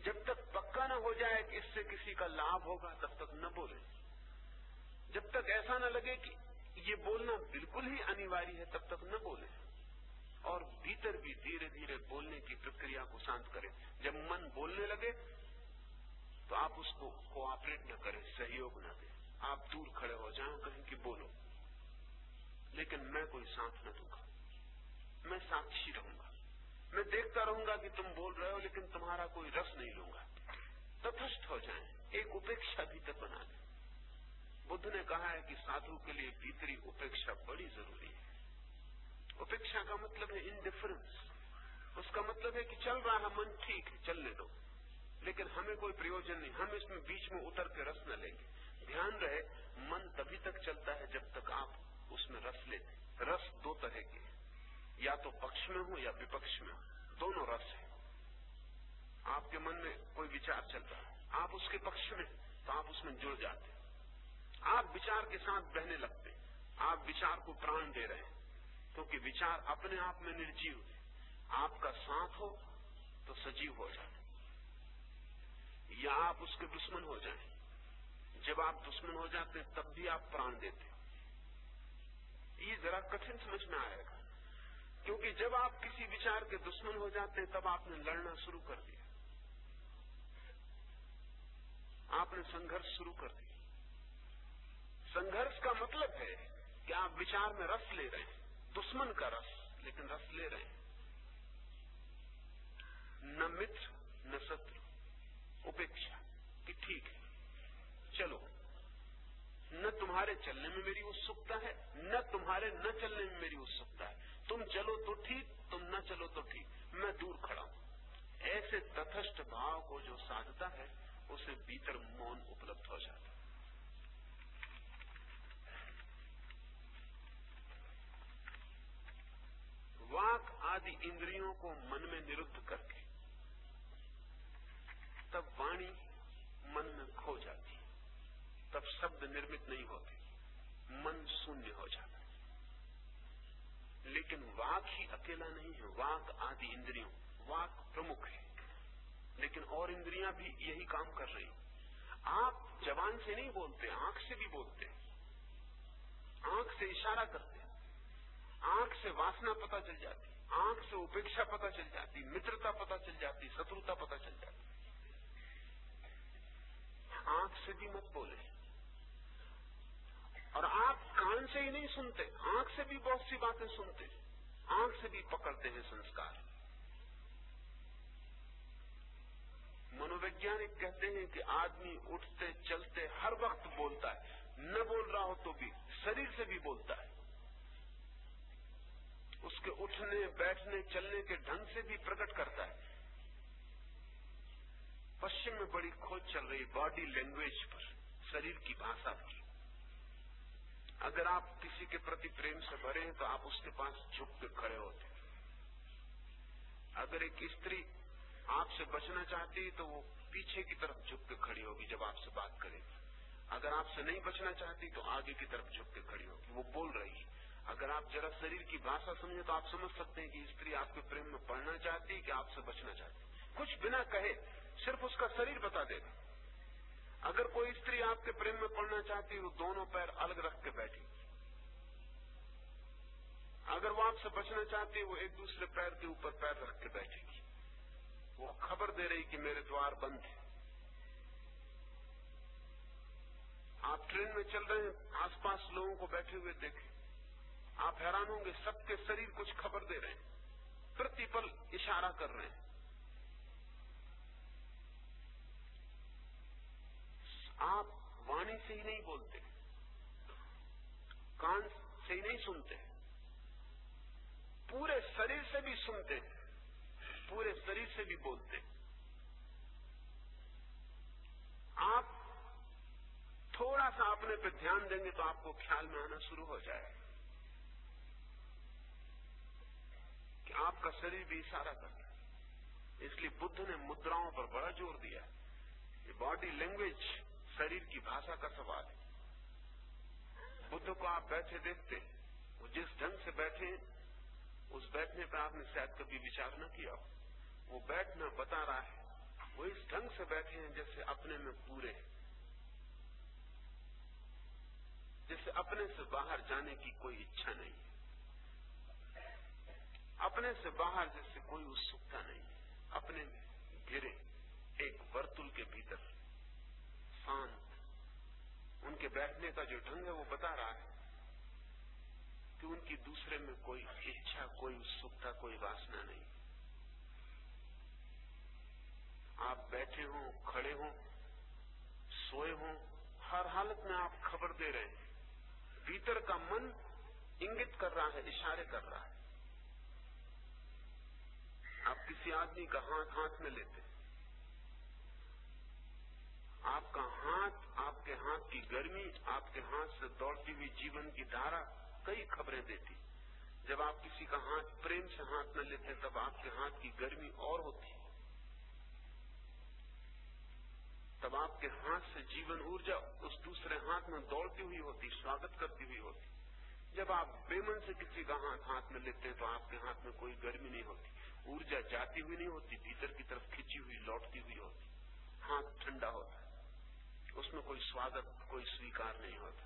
[SPEAKER 1] जब तक पक्का न हो जाए कि इससे किसी का लाभ होगा, तब तक न बोले। जब तक ऐसा न लगे कि ये बोलना बिल्कुल ही अनिवार्य है, तब तक न बोले। और भीतर भी धीरे धीरे बोलने की प्रक्रिया को शांत करें। जब मन बोलने लगे तो आप उसको कोऑपरेट न करें, सहयोग न दें। आप दूर खड़े हो जाओ कहें कि बोलो। लेकिन मैं कोई साथ न दूँगा। मैं साक्षी रहूँगा। मैं देखता रहूँगा कि तुम बोल रहे हो, लेकिन तुम्हारा कोई रस नहीं लूँगा। तथस्थ हो जाए। एक उपेक्षा भीतर बना दे बुद्ध ने कहा है कि साधु के लिए भीतरी उपेक्षा बड़ी ज़रूरी है। उपेक्षा का मतलब है इनडिफरेंस उसका मतलब है कि चल रहा है, मन ठीक है, चलने दो। लेकिन हमें कोई प्रयोजन नहीं। हम इसमें बीच में उतर के रस न लेंगे ध्यान रहे, मन तभी तक चलता है जब तक आप उसमें रस लेते रस दो तरह के या तो पक्ष में हो या विपक्ष में हो, दोनों रस है। आपके मन में कोई विचार चल रहा है। आप उसके पक्ष में तो आप उसमें जुड़ जाते आप विचार के साथ बहने लगते आप विचार को प्राण दे रहे हैं। क्योंकि विचार अपने आप में निर्जीव है। आपका साथ हो तो सजीव हो जाए या आप उसके दुश्मन हो जाएँ। जब आप दुश्मन हो जाते हैं तब भी आप प्राण देते। ये जरा कठिन समझ में आएगा। क्योंकि जब आप किसी विचार के दुश्मन हो जाते हैं तब आपने लड़ना शुरू कर दिया। आपने संघर्ष शुरू कर दिया। संघर्ष का मतलब है कि आप विचार में रस ले रहे हैं, दुश्मन का रस, लेकिन रस ले रहे हैं। न मित्र, न शत्रु। उपेक्षा कि ठीक है। चलो, न तुम्हारे चलने में मेरी उत्सुकता है, न तुम्हारे न चलने में मेरी उत्सुकता है। तुम चलो तो ठीक, तुम न चलो तो ठीक। मैं दूर खड़ा हूँ। ऐसे तथस्थ भाव को जो साधता है, उसे भीतर मौन उपलब्ध हो जाता है। वाक आदि इंद्रियों को मन में निरुद्ध करके तब वाणी मन में खो जाती तब शब्द निर्मित नहीं होते। मन शून्य हो जाता है। लेकिन वाक ही अकेला नहीं है। वाक आदि इंद्रियों। वाक प्रमुख है। लेकिन और इंद्रियाँ भी यही काम कर रही आप जवान से नहीं बोलते, आँख से भी बोलते आँख से इशारा करते आँख से वासना पता चल जाती आँख से उपेक्षा पता चल जाती मित्रता पता चल जाती शत्रुता पता चल जाती आँख से भी मत बोले। और आप कान से ही नहीं सुनते, आँख से भी बहुत सी बातें सुनते, आँख से भी पकड़ते हैं संस्कार। मनोवैज्ञानिक कहते हैं कि आदमी उठते, चलते, हर वक्त बोलता है। न बोल रहा हो तो भी, शरीर से भी बोलता है। उसके उठने, बैठने, चलने के ढंग से भी प्रकट करता है। पश्चिम में बड़ी खोज चल रही बॉडी लैंग्वेज पर, शरीर की भाषा पर। अगर आप किसी के प्रति प्रेम से भरे हैं तो आप उसके पास झुक के खड़े होते अगर एक स्त्री आपसे बचना चाहती है तो वो पीछे की तरफ़ झुक के खड़ी होगी जब आपसे बात करेगी अगर आपसे नहीं बचना चाहती तो आगे की तरफ़ झुक के खड़ी होगी। वो बोल रही है। अगर आप जरा शरीर की भाषा समझे तो आप समझ सकते हैं कि स्त्री आपके प्रेम में पढ़ना चाहती है कि आपसे बचना चाहती कुछ बिना कहे सिर्फ़ उसका शरीर बता देगा। अगर कोई स्त्री आपके प्रेम में पड़ना चाहती है, वो दोनों पैर अलग रख के बैठी। अगर वो आपसे बचना चाहती है, वो एक दूसरे पैर के ऊपर पैर रख के बैठेगी। वो खबर दे रही कि मेरे द्वार बंद है। आप ट्रेन में चल रहे हैं, आसपास लोगों को बैठे हुए देखें। आप हैरान होंगे, सबके शरीर कुछ खबर दे रहे हैं। प्रतिपल इशारा कर रहे हैं। आप वाणी से ही नहीं बोलते, कान से ही नहीं सुनते, पूरे शरीर से भी सुनते, पूरे शरीर से भी बोलते। आप थोड़ा सा अपने पर ध्यान देंगे तो आपको ख्याल में आना शुरू हो जाएगा कि आपका शरीर भी इशारा करता है। इसलिए बुद्ध ने मुद्राओं पर बड़ा ज़ोर दिया। बॉडी लैंग्वेज शरीर की भाषा का सवाल है। बुद्ध को आप बैठे देखते वो जिस ढंग से बैठे, उस बैठने पर आपने शायद कभी विचार न किया वो बैठना बता रहा है, वो इस ढंग से बैठे हैं जैसे अपने में पूरे जैसे अपने से बाहर जाने की कोई इच्छा नहीं है। अपने से बाहर जैसे कोई उत्सुकता नहीं है। अपने में घिरे एक वर्तुल के भीतर। शांत उनके बैठने का जो ढंग है, वो बता रहा है कि उनकी दूसरे में कोई इच्छा, कोई उत्सुकता, कोई वासना नहीं। आप बैठे हो, खड़े हो, सोए हो, हर हालत में आप खबर दे रहे हैं। भीतर का मन इंगित कर रहा है, इशारे कर रहा है। आप किसी आदमी का हाथ हाथ में लेते आपका हाथ, आपके हाथ की गर्मी, आपके हाथ से दौड़ती हुई जीवन की धारा कई खबरें देती। जब आप किसी का हाथ प्रेम से हाथ न लेते, तब आपके हाथ की गर्मी और होती। तब आपके हाथ से जीवन ऊर्जा उस दूसरे हाथ में दौड़ती हुई होती, स्वागत करती हुई होती। जब आप बेमन से किसी का हाथ हाथ में लेते हैं तो आपके हाथ में कोई गर्मी नहीं होती। ऊर्जा जाती हुई नहीं होती, भीतर की तरफ़ खिंची हुई, लौटती हुई होती। हाथ ठंडा होता उसमें कोई स्वागत, कोई स्वीकार नहीं होता।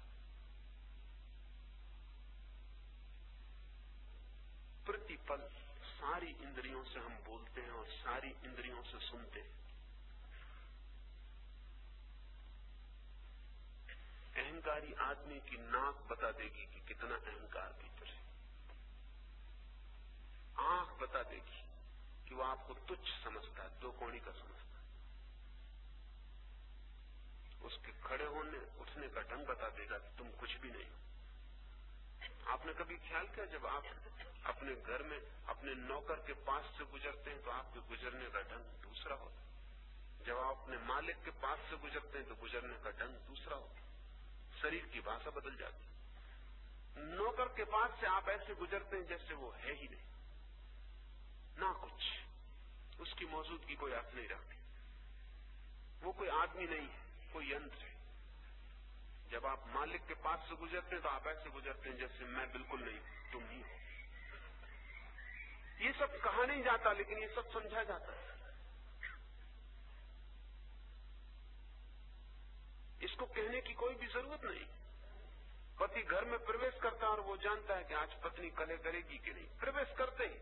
[SPEAKER 1] प्रतिपल सारी इंद्रियों से हम बोलते हैं और सारी इंद्रियों से सुनते हैं। अहंकारी आदमी की नाक बता देगी कि कितना अहंकार भीतर है। आँख बता देगी कि वो आपको तुच्छ समझता है, दो कोणी का समझता उसके खड़े होने, उठने का ढंग बता देगा कि तुम कुछ भी नहीं आपने कभी ख्याल किया जब आप अपने घर में, अपने नौकर के पास से गुजरते हैं तो आपके गुजरने का ढंग दूसरा होता जब आप अपने मालिक के पास से गुजरते हैं तो गुजरने का ढंग दूसरा होता शरीर की भाषा बदल जाती नौकर के पास से आप ऐसे गुजरते हैं जैसे वो है ही नहीं। ना कुछ। उसकी मौजूदगी कोई अर्थ नहीं रखती। वो कोई आदमी नहीं है। कोई यंत्र है। जब आप मालिक के पास से गुजरते हैं तो आप ऐसे गुजरते हैं जैसे मैं बिल्कुल नहीं, तुम ही हो। ये सब कहा नहीं जाता, लेकिन ये सब समझा जाता है। इसको कहने की कोई भी ज़रूरत नहीं। पति घर में प्रवेश करता है और वो जानता है कि आज पत्नी कले करेगी कि नहीं। प्रवेश करते ही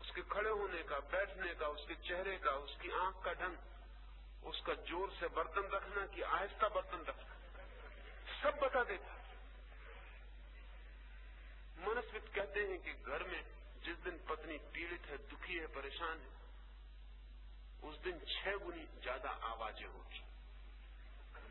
[SPEAKER 1] उसके खड़े होने का, बैठने का, उसके चेहरे का, उसकी आँख का ढंग उसका ज़ोर से बर्तन रखना, कि आहिस्ता बर्तन रखना। सब बता देता। मनस्वित कहते हैं कि घर में जिस दिन पत्नी पीड़ित है, दुखी है, परेशान है, उस दिन छह गुनी ज़्यादा आवाज़ें होगी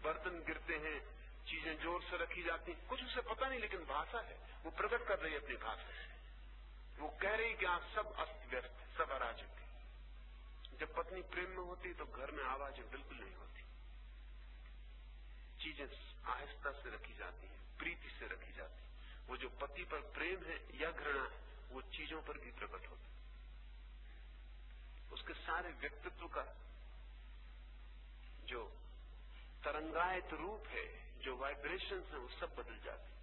[SPEAKER 1] बर्तन गिरते हैं, चीज़ें ज़ोर से रखी जाती हैं। कुछ उसे पता नहीं, लेकिन भाषा है। वो प्रकट कर रही है अपनी भाषा। से वो कह रही कि आप सब अस्त व्यस्त, सब अराजक जब पत्नी प्रेम में होती तो घर में आवाज़ें बिल्कुल नहीं होती। चीज़ें आहिस्ता से रखी जाती है, प्रीति से रखी जाती है। वो जो पति पर प्रेम है या घृणा है, वो चीज़ों पर भी प्रकट होता उसके सारे व्यक्तित्व का जो तरंगायत रूप है, जो वाइब्रेशन है, वो सब बदल जाते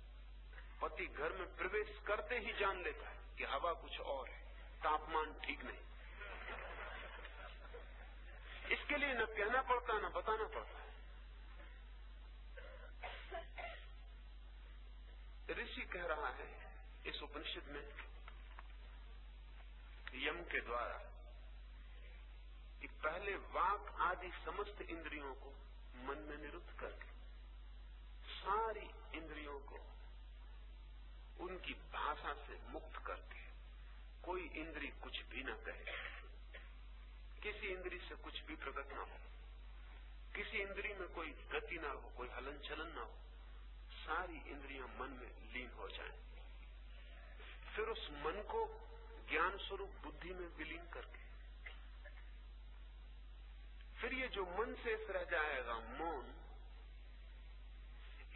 [SPEAKER 1] पति घर में प्रवेश करते ही जान लेता है कि हवा कुछ और है, तापमान ठीक नहीं। इसके लिए न कहना पड़ता, न बताना पड़ता है। ऋषि कह रहा है इस उपनिषद में, यम के द्वारा, कि पहले वाक आदि समस्त इंद्रियों को मन में निरुद्ध करके, सारी इंद्रियों को उनकी भाषा से मुक्त करके, कोई इंद्री कुछ भी न कहे। किसी इंद्री से कुछ भी प्रकट ना हो। किसी इंद्री में कोई गति ना हो, कोई हलन चलन ना हो, सारी इंद्रियाँ मन में लीन हो जाएँ। फिर उस मन को ज्ञान स्वरूप बुद्धि में विलीन करके, फिर ये जो मन शेष रह जाएगा मौन,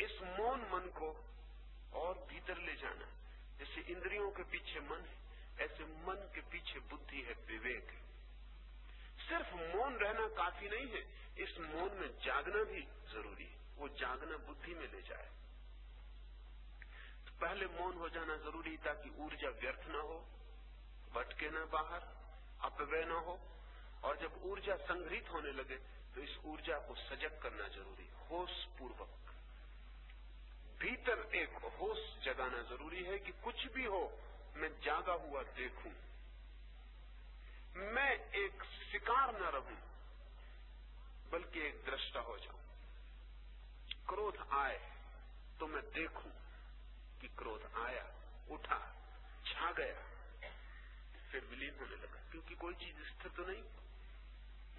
[SPEAKER 1] इस मौन मन को और भीतर ले जाना। जैसे इंद्रियों के पीछे मन है, ऐसे मन के पीछे बुद्धि है, विवेक है। सिर्फ़ मौन रहना काफ़ी नहीं है, इस मौन में जागना भी ज़रूरी है, वो जागना बुद्धि में ले जाए। तो पहले मौन हो जाना ज़रूरी ताकि ऊर्जा व्यर्थ ना हो, भटके ना बाहर, अपव्यय ना हो, और जब ऊर्जा संग्रहित होने लगे तो इस ऊर्जा को सजग करना ज़रूरी होश पूर्वक भीतर एक होश जगाना ज़रूरी है कि कुछ भी हो, मैं जागा हुआ देखूँ। मैं एक शिकार न रहूँ, बल्कि एक दृष्टा हो जाऊँ। क्रोध आए तो मैं देखूँ कि क्रोध आया, उठा, छा गया, फिर विलीन होने लगा। क्योंकि कोई चीज़ स्थिर तो नहीं।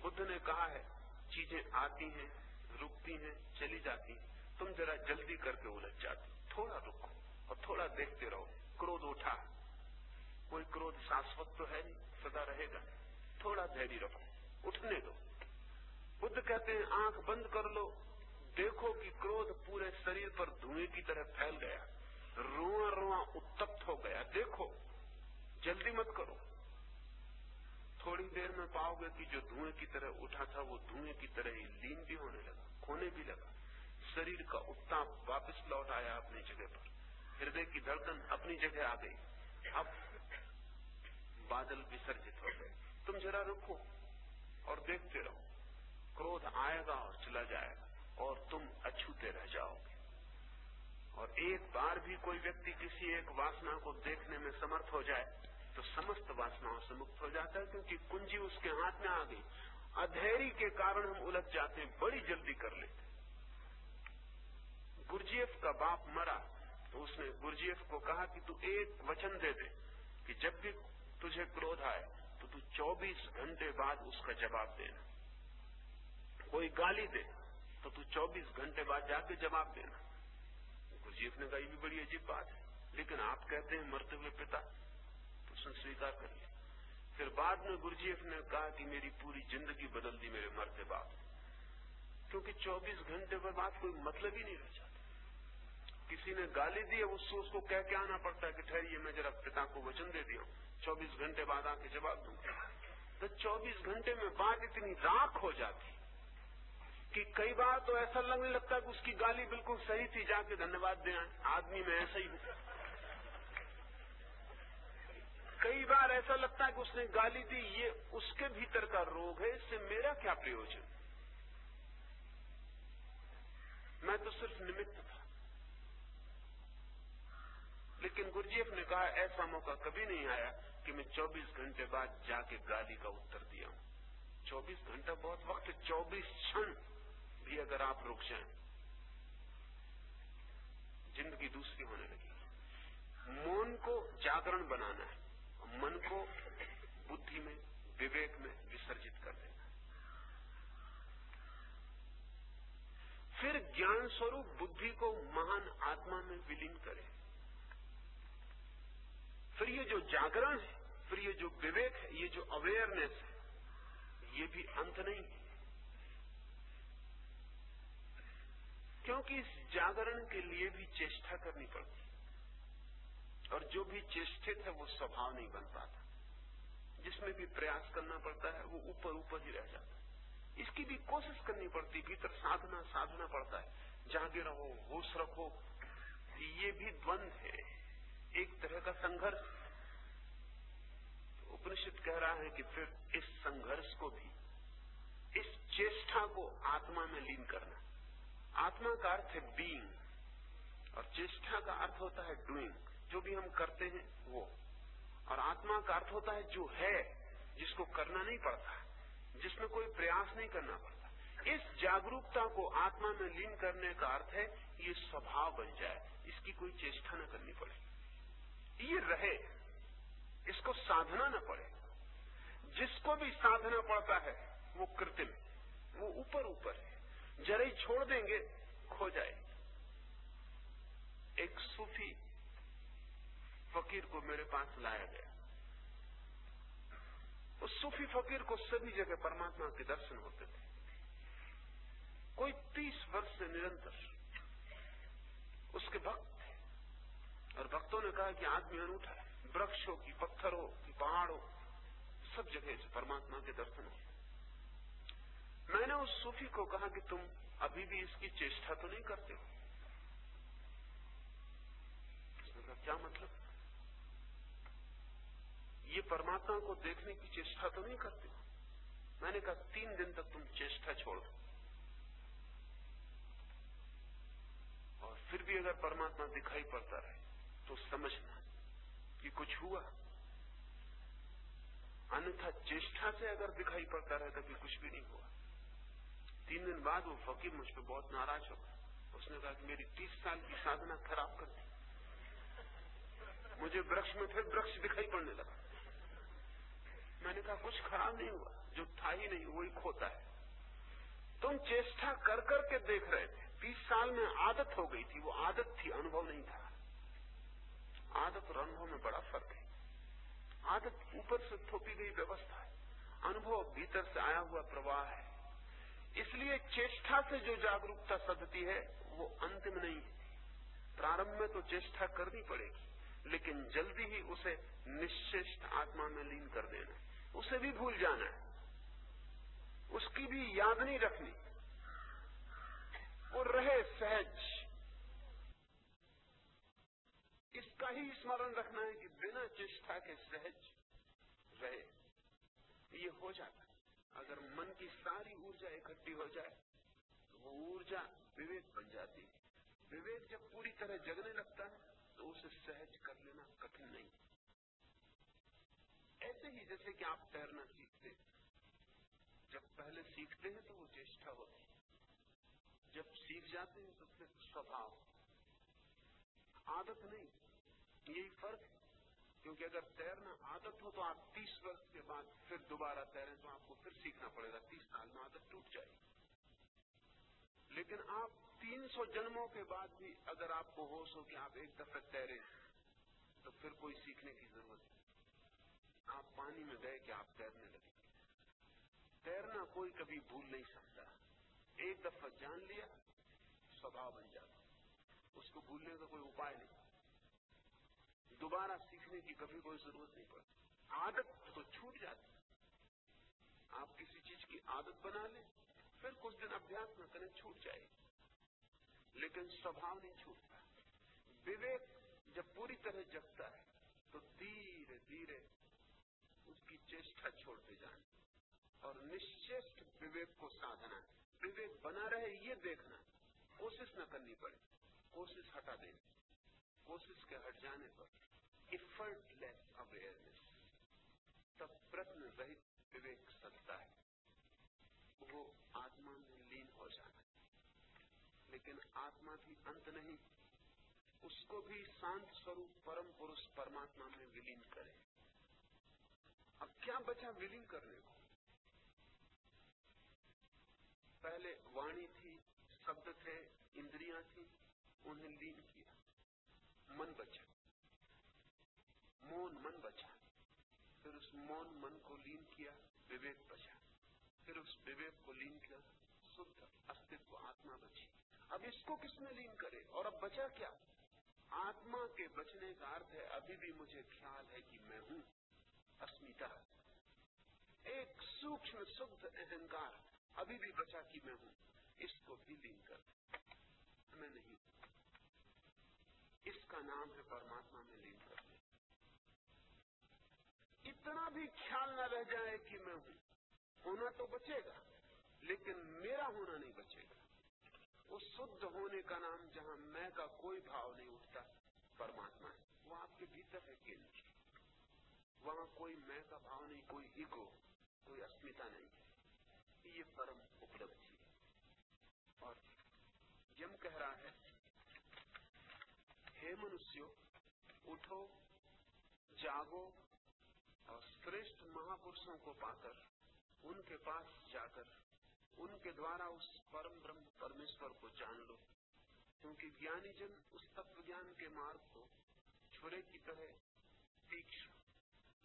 [SPEAKER 1] बुद्ध ने कहा है, चीज़ें आती हैं, रुकती हैं, चली जाती तुम जरा जल्दी करके उलझ जाते। थोड़ा रुको और थोड़ा देखते रहो। क्रोध उठा। कोई क्रोध शाश्वत तो है नहीं, सदा रहेगा। थोड़ा धैर्य रखो, उठने दो। बुद्ध कहते हैं, आँख बंद कर लो। देखो कि क्रोध पूरे शरीर पर धुएँ की तरह फैल गया। रुआ रुआ उत्तप्त हो गया। देखो, जल्दी मत करो। थोड़ी देर में पाओगे कि जो धुएँ की तरह उठा था, वो धुएँ की तरह ही लीन भी होने लगा, खोने भी लगा। शरीर का उत्ताप वापस लौट आया अपनी जगह पर। हृदय की धड़कन अपनी जगह आ गई। अब बादल विसर्जित हो गए। तुम जरा रुको और देखते रहो। क्रोध आएगा और चला जाएगा, और तुम अछूते रह जाओगे। और एक बार भी कोई व्यक्ति किसी एक वासना को देखने में समर्थ हो जाए तो समस्त वासनाओं से मुक्त हो जाता है, क्योंकि कुंजी उसके हाथ में आ गई। अधैर्य के कारण हम उलझ जाते हैं, बड़ी जल्दी कर लेते गुरजीएफ का बाप मरा तो उसने गुरजीएफ को कहा कि तू एक वचन दे दे, कि जब भी तुझे क्रोध आए तो तू 24 घंटे बाद उसका जवाब देना। कोई गाली दे तो तू 24 घंटे बाद जाके जवाब देना। गुरजीएफ ने कहा भी बड़ी अजीब बात है। लेकिन आप कहते हैं मरते हुए पिता तो उसने स्वीकार कर लिया। फिर बाद में गुरजीएफ ने कहा कि मेरी पूरी ज़िंदगी बदल दी मेरे मरते बाद क्योंकि 24 घंटे पर बाद कोई मतलब ही नहीं रह जाता। किसी ने गाली दी है उससे उसको कह के आना पड़ता है कि, ठहरिए, मैं जरा पिता को वचन दे दिया चौबीस घंटे बाद आके जवाब दूँगा। तो 24 घंटे में बात इतनी राख हो जाती कि कई बार तो ऐसा लगने लगता है कि उसकी गाली बिल्कुल सही थी, जाके धन्यवाद दें। आदमी में ऐसा ही हूँ। कई बार ऐसा लगता है कि उसने गाली दी, ये उसके भीतर का रोग है, इससे मेरा क्या प्रयोजन? मैं तो सिर्फ़ निमित्त था। लेकिन गुरजीएफ ने कहा, ऐसा मौका कभी नहीं आया। कि मैं 24 घंटे बाद जाके गाली का उत्तर दिया हूँ। 24 घंटा बहुत वक्त 24 क्षण भी अगर आप रुक जाए, ज़िंदगी दूसरी होने लगी मौन को जागरण बनाना है, मन को बुद्धि में, विवेक में विसर्जित कर देना फिर ज्ञान स्वरूप बुद्धि को महान आत्मा में विलीन करें। फिर ये जो जागरण है, फिर ये जो विवेक है, ये जो अवेयरनेस है, ये भी अंत नहीं है। क्योंकि इस जागरण के लिए भी चेष्टा करनी पड़ती और जो भी चेष्टित है, वो स्वभाव नहीं बन पाता। जिसमें भी प्रयास करना पड़ता है, वो ऊपर ऊपर ही रह जाता है। इसकी भी कोशिश करनी पड़ती, भीतर साधना साधना पड़ता है। जागे रहो, होश रखो, ये भी द्वंद है। एक तरह का संघर्ष। उपनिषद कह रहा है कि फिर इस संघर्ष को भी, इस चेष्टा को आत्मा में लीन करना। आत्मा का अर्थ है बीइंग और चेष्टा का अर्थ होता है डूइंग जो भी हम करते हैं वो। और आत्मा का अर्थ होता है जो है, जिसको करना नहीं पड़ता, जिसमें कोई प्रयास नहीं करना पड़ता। इस जागरूकता को आत्मा में लीन करने का अर्थ है, ये स्वभाव बन जाए, इसकी कोई चेष्टा न करनी पड़े। ये रहे, इसको साधना न पड़े। जिसको भी साधना पड़ता है, वो कृत्रिम, वो ऊपर ऊपर है। जरा छोड़ देंगे, खो जाए एक सूफी फकीर को मेरे पास लाया गया। उस सूफी फकीर को सभी जगह परमात्मा के दर्शन होते थे। कोई तीस वर्ष से निरंतर उसके भक्त और भक्तों ने कहा कि आदमी अनूठा है। वृक्ष वृक्षों की, पत्थरों की, पहाड़ों, सब जगह से परमात्मा के दर्शन हो मैंने उस सूफी को कहा कि तुम अभी भी इसकी चेष्टा तो नहीं करते हो। क्या मतलब? ये परमात्मा को देखने की चेष्टा तो नहीं करते हो? मैंने कहा, तीन दिन तक तुम चेष्टा छोड़ दो। और फिर भी अगर परमात्मा दिखाई पड़ता रहे तो समझना कि कुछ हुआ। अन्यथा चेष्टा से अगर दिखाई पड़ता रहता कि कुछ भी नहीं हुआ। तीन दिन बाद वो फकीर मुझ पर बहुत नाराज़ हो उसने कहा कि मेरी तीस साल की साधना खराब कर दी। मुझे वृक्ष में फिर वृक्ष दिखाई पड़ने लगा। मैंने कहा, कुछ खराब नहीं हुआ। जो था ही नहीं, वही खोता है। तुम चेष्टा कर करके देख रहे थे। तीस साल में आदत हो गई थी। वो आदत थी, अनुभव नहीं था। आदत और अनुभव में बड़ा फ़र्क है। आदत ऊपर से थोपी गई व्यवस्था है। अनुभव भीतर से आया हुआ प्रवाह है। इसलिए चेष्टा से जो जागरूकता सदती है, वो अंतिम नहीं है। प्रारंभ में तो चेष्टा करनी पड़ेगी, लेकिन जल्दी ही उसे निश्चेष्ट आत्मा में लीन कर देना है। उसे भी भूल जाना है। उसकी भी याद नहीं रखनी। वो रहे सहज इसका ही स्मरण रखना है कि बिना चेष्टा के सहज रहे। ये हो जाता अगर मन की सारी ऊर्जा इकट्ठी हो जाए तो वो ऊर्जा विवेक बन जाती है। विवेक जब पूरी तरह जगने लगता है तो उसे सहज कर लेना कठिन नहीं ऐसे ही जैसे कि आप तैरना सीखते जब पहले सीखते हैं तो वो चेष्टा होती जब सीख जाते हैं तो फिर स्वभाव आदत नहीं। यही फ़र्क है। क्योंकि अगर तैरना आदत हो तो आप 30 वर्ष के बाद फिर दोबारा तैरें तो आपको फिर सीखना पड़ेगा। 30 साल में आदत टूट जाएगी। लेकिन आप 300 जन्मों के बाद भी अगर आपको होश हो कि आप एक दफे तैरे तो फिर कोई सीखने की ज़रूरत नहीं। आप पानी में गए कि आप तैरने लगे। तैरना कोई कभी भूल नहीं सकता। एक दफ़ा जान लिया, स्वभाव बन जाता। उसको भूलने का कोई उपाय नहीं। दोबारा सीखने की कभी कोई ज़रूरत नहीं पड़ती। आदत तो छूट जाती आप किसी चीज़ की आदत बना लें, फिर कुछ दिन अभ्यास न करें, छूट जाए लेकिन स्वभाव नहीं छूटता। विवेक जब पूरी तरह जगता है तो धीरे धीरे उसकी चेष्टा छोड़ते जाए और निश्चेष्ट विवेक को साधना। विवेक बना रहे, ये देखना। कोशिश न करनी पड़े, कोशिश हटा देनी। कोशिश के हट जाने पर इफर्टलेस अवेयरनेस तब प्रश्न रहित विवेक सकता है। वो आत्मा में लीन हो जाना लेकिन आत्मा भी अंत नहीं, उसको भी शांत स्वरूप परम पुरुष परमात्मा में विलीन करे। अब क्या बचा विलीन करने को? पहले वाणी थी, शब्द थे, इंद्रियाँ थी, उन्हें लीन किया मन बचा। मौन मन बचा। फिर उस मौन मन को लीन किया, विवेक बचा। फिर उस विवेक को लीन किया, शुद्ध अस्तित्व, आत्मा बची। अब इसको किसने लीन करे और अब बचा क्या? आत्मा के बचने का अर्थ है, अभी भी मुझे ख्याल है कि मैं हूँ अस्मिता। एक सूक्ष्म शुद्ध अहंकार अभी भी बचा कि मैं हूँ, इसको भी लीन कर मैं नहीं है परमात्मा में लीन करने इतना भी ख्याल न रह जाए कि मैं हूँ। होना तो बचेगा, लेकिन मेरा होना नहीं बचेगा। उस शुद्ध होने का नाम जहाँ मैं का कोई भाव नहीं उठता, परमात्मा है। वो आपके भीतर है केंद्र वहाँ कोई मैं का भाव नहीं, कोई इगो कोई अस्मिता नहीं ये परम उपलब्धि और यम कह रहा हे मनुष्यों उठो, जागो और श्रेष्ठ महापुरुषों को पाकर, उनके पास जाकर, उनके द्वारा उस परम ब्रह्म परमेश्वर को जान लो। क्योंकि ज्ञानी जन उस तत्व ज्ञान के मार्ग को छुरे की तरह तीक्ष्ण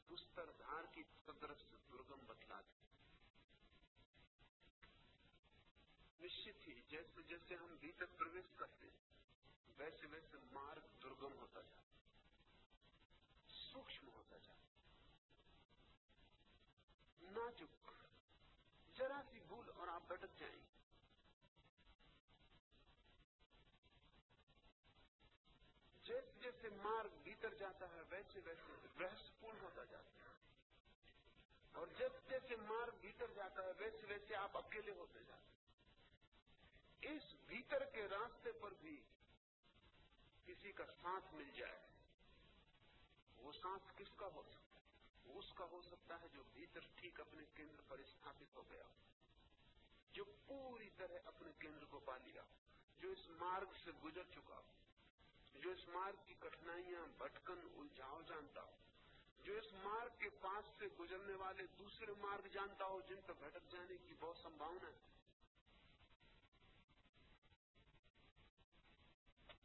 [SPEAKER 1] पुस्तर धार की सदृश दुर्गम बतलाते निश्चित ही जैसे जैसे हम भीतर प्रवेश करते वैसे वैसे मार्ग दुर्गम होता जाता सूक्ष्म होता जाता नाजुक। जरा सी भूल और आप भटक जाएँगे। जैसे जैसे मार्ग भीतर जाता है, वैसे वैसे रहस्यपूर्ण होता जाता है। और जैसे जैसे मार्ग भीतर जाता है, वैसे वैसे आप अकेले होते जाते हैं। इस भीतर के रास्ते पर भी किसी का साथ मिल जाए। वो सांस किसका हो सकता है? उसका हो सकता है जो भीतर ठीक अपने केंद्र पर स्थापित हो गया जो पूरी तरह अपने केंद्र को पा लिया जो इस मार्ग से गुजर चुका हो। जो इस मार्ग की कठिनाइयाँ, भटकन उलझाव जानता हो। जो इस मार्ग के पास से गुजरने वाले दूसरे मार्ग जानता हो, जिन पर भटक जाने की बहुत संभावना है।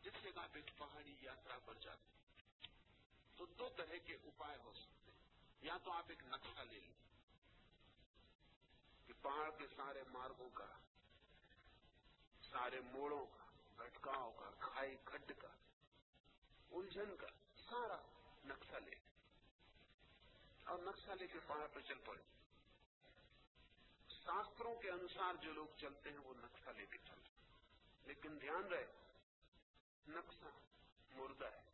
[SPEAKER 1] जिससे आप एक पहाड़ी यात्रा पर जाते तो दो तरह के उपाय हो सकते हैं। या तो आप एक नक्शा ले लें कि पहाड़ के सारे मार्गों का, सारे मोड़ों का, भटकाव का, खाई खड्ड का, उलझन का, सारा नक्शा ले। और नक्शा लेके पहाड़ पर चल पड़े। शास्त्रों के अनुसार जो लोग चलते हैं, वो नक्शा लेके चलते लेकिन ध्यान रहे, नक्शा मुर्दा है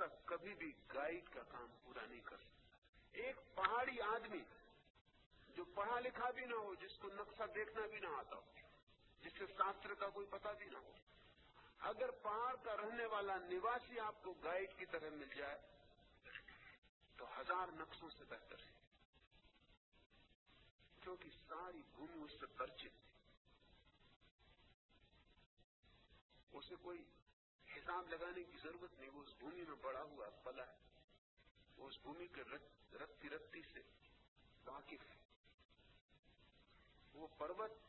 [SPEAKER 1] और कभी भी गाइड का काम पूरा नहीं कर सकता। एक पहाड़ी आदमी जो पढ़ा लिखा भी ना हो, जिसको नक्शा देखना भी ना आता हो, जिससे शास्त्र का कोई पता भी ना हो, अगर पहाड़ का रहने वाला निवासी आपको गाइड की तरह मिल जाए तो हज़ार नक्शों से बेहतर है। क्योंकि सारी भूमि उससे परिचित उसे कोई हिसाब लगाने की ज़रूरत नहीं। वो उस भूमि में बड़ा हुआ पला है। वो उस भूमि के रत्ती रत्ती से वाकिफ है। वो पर्वत,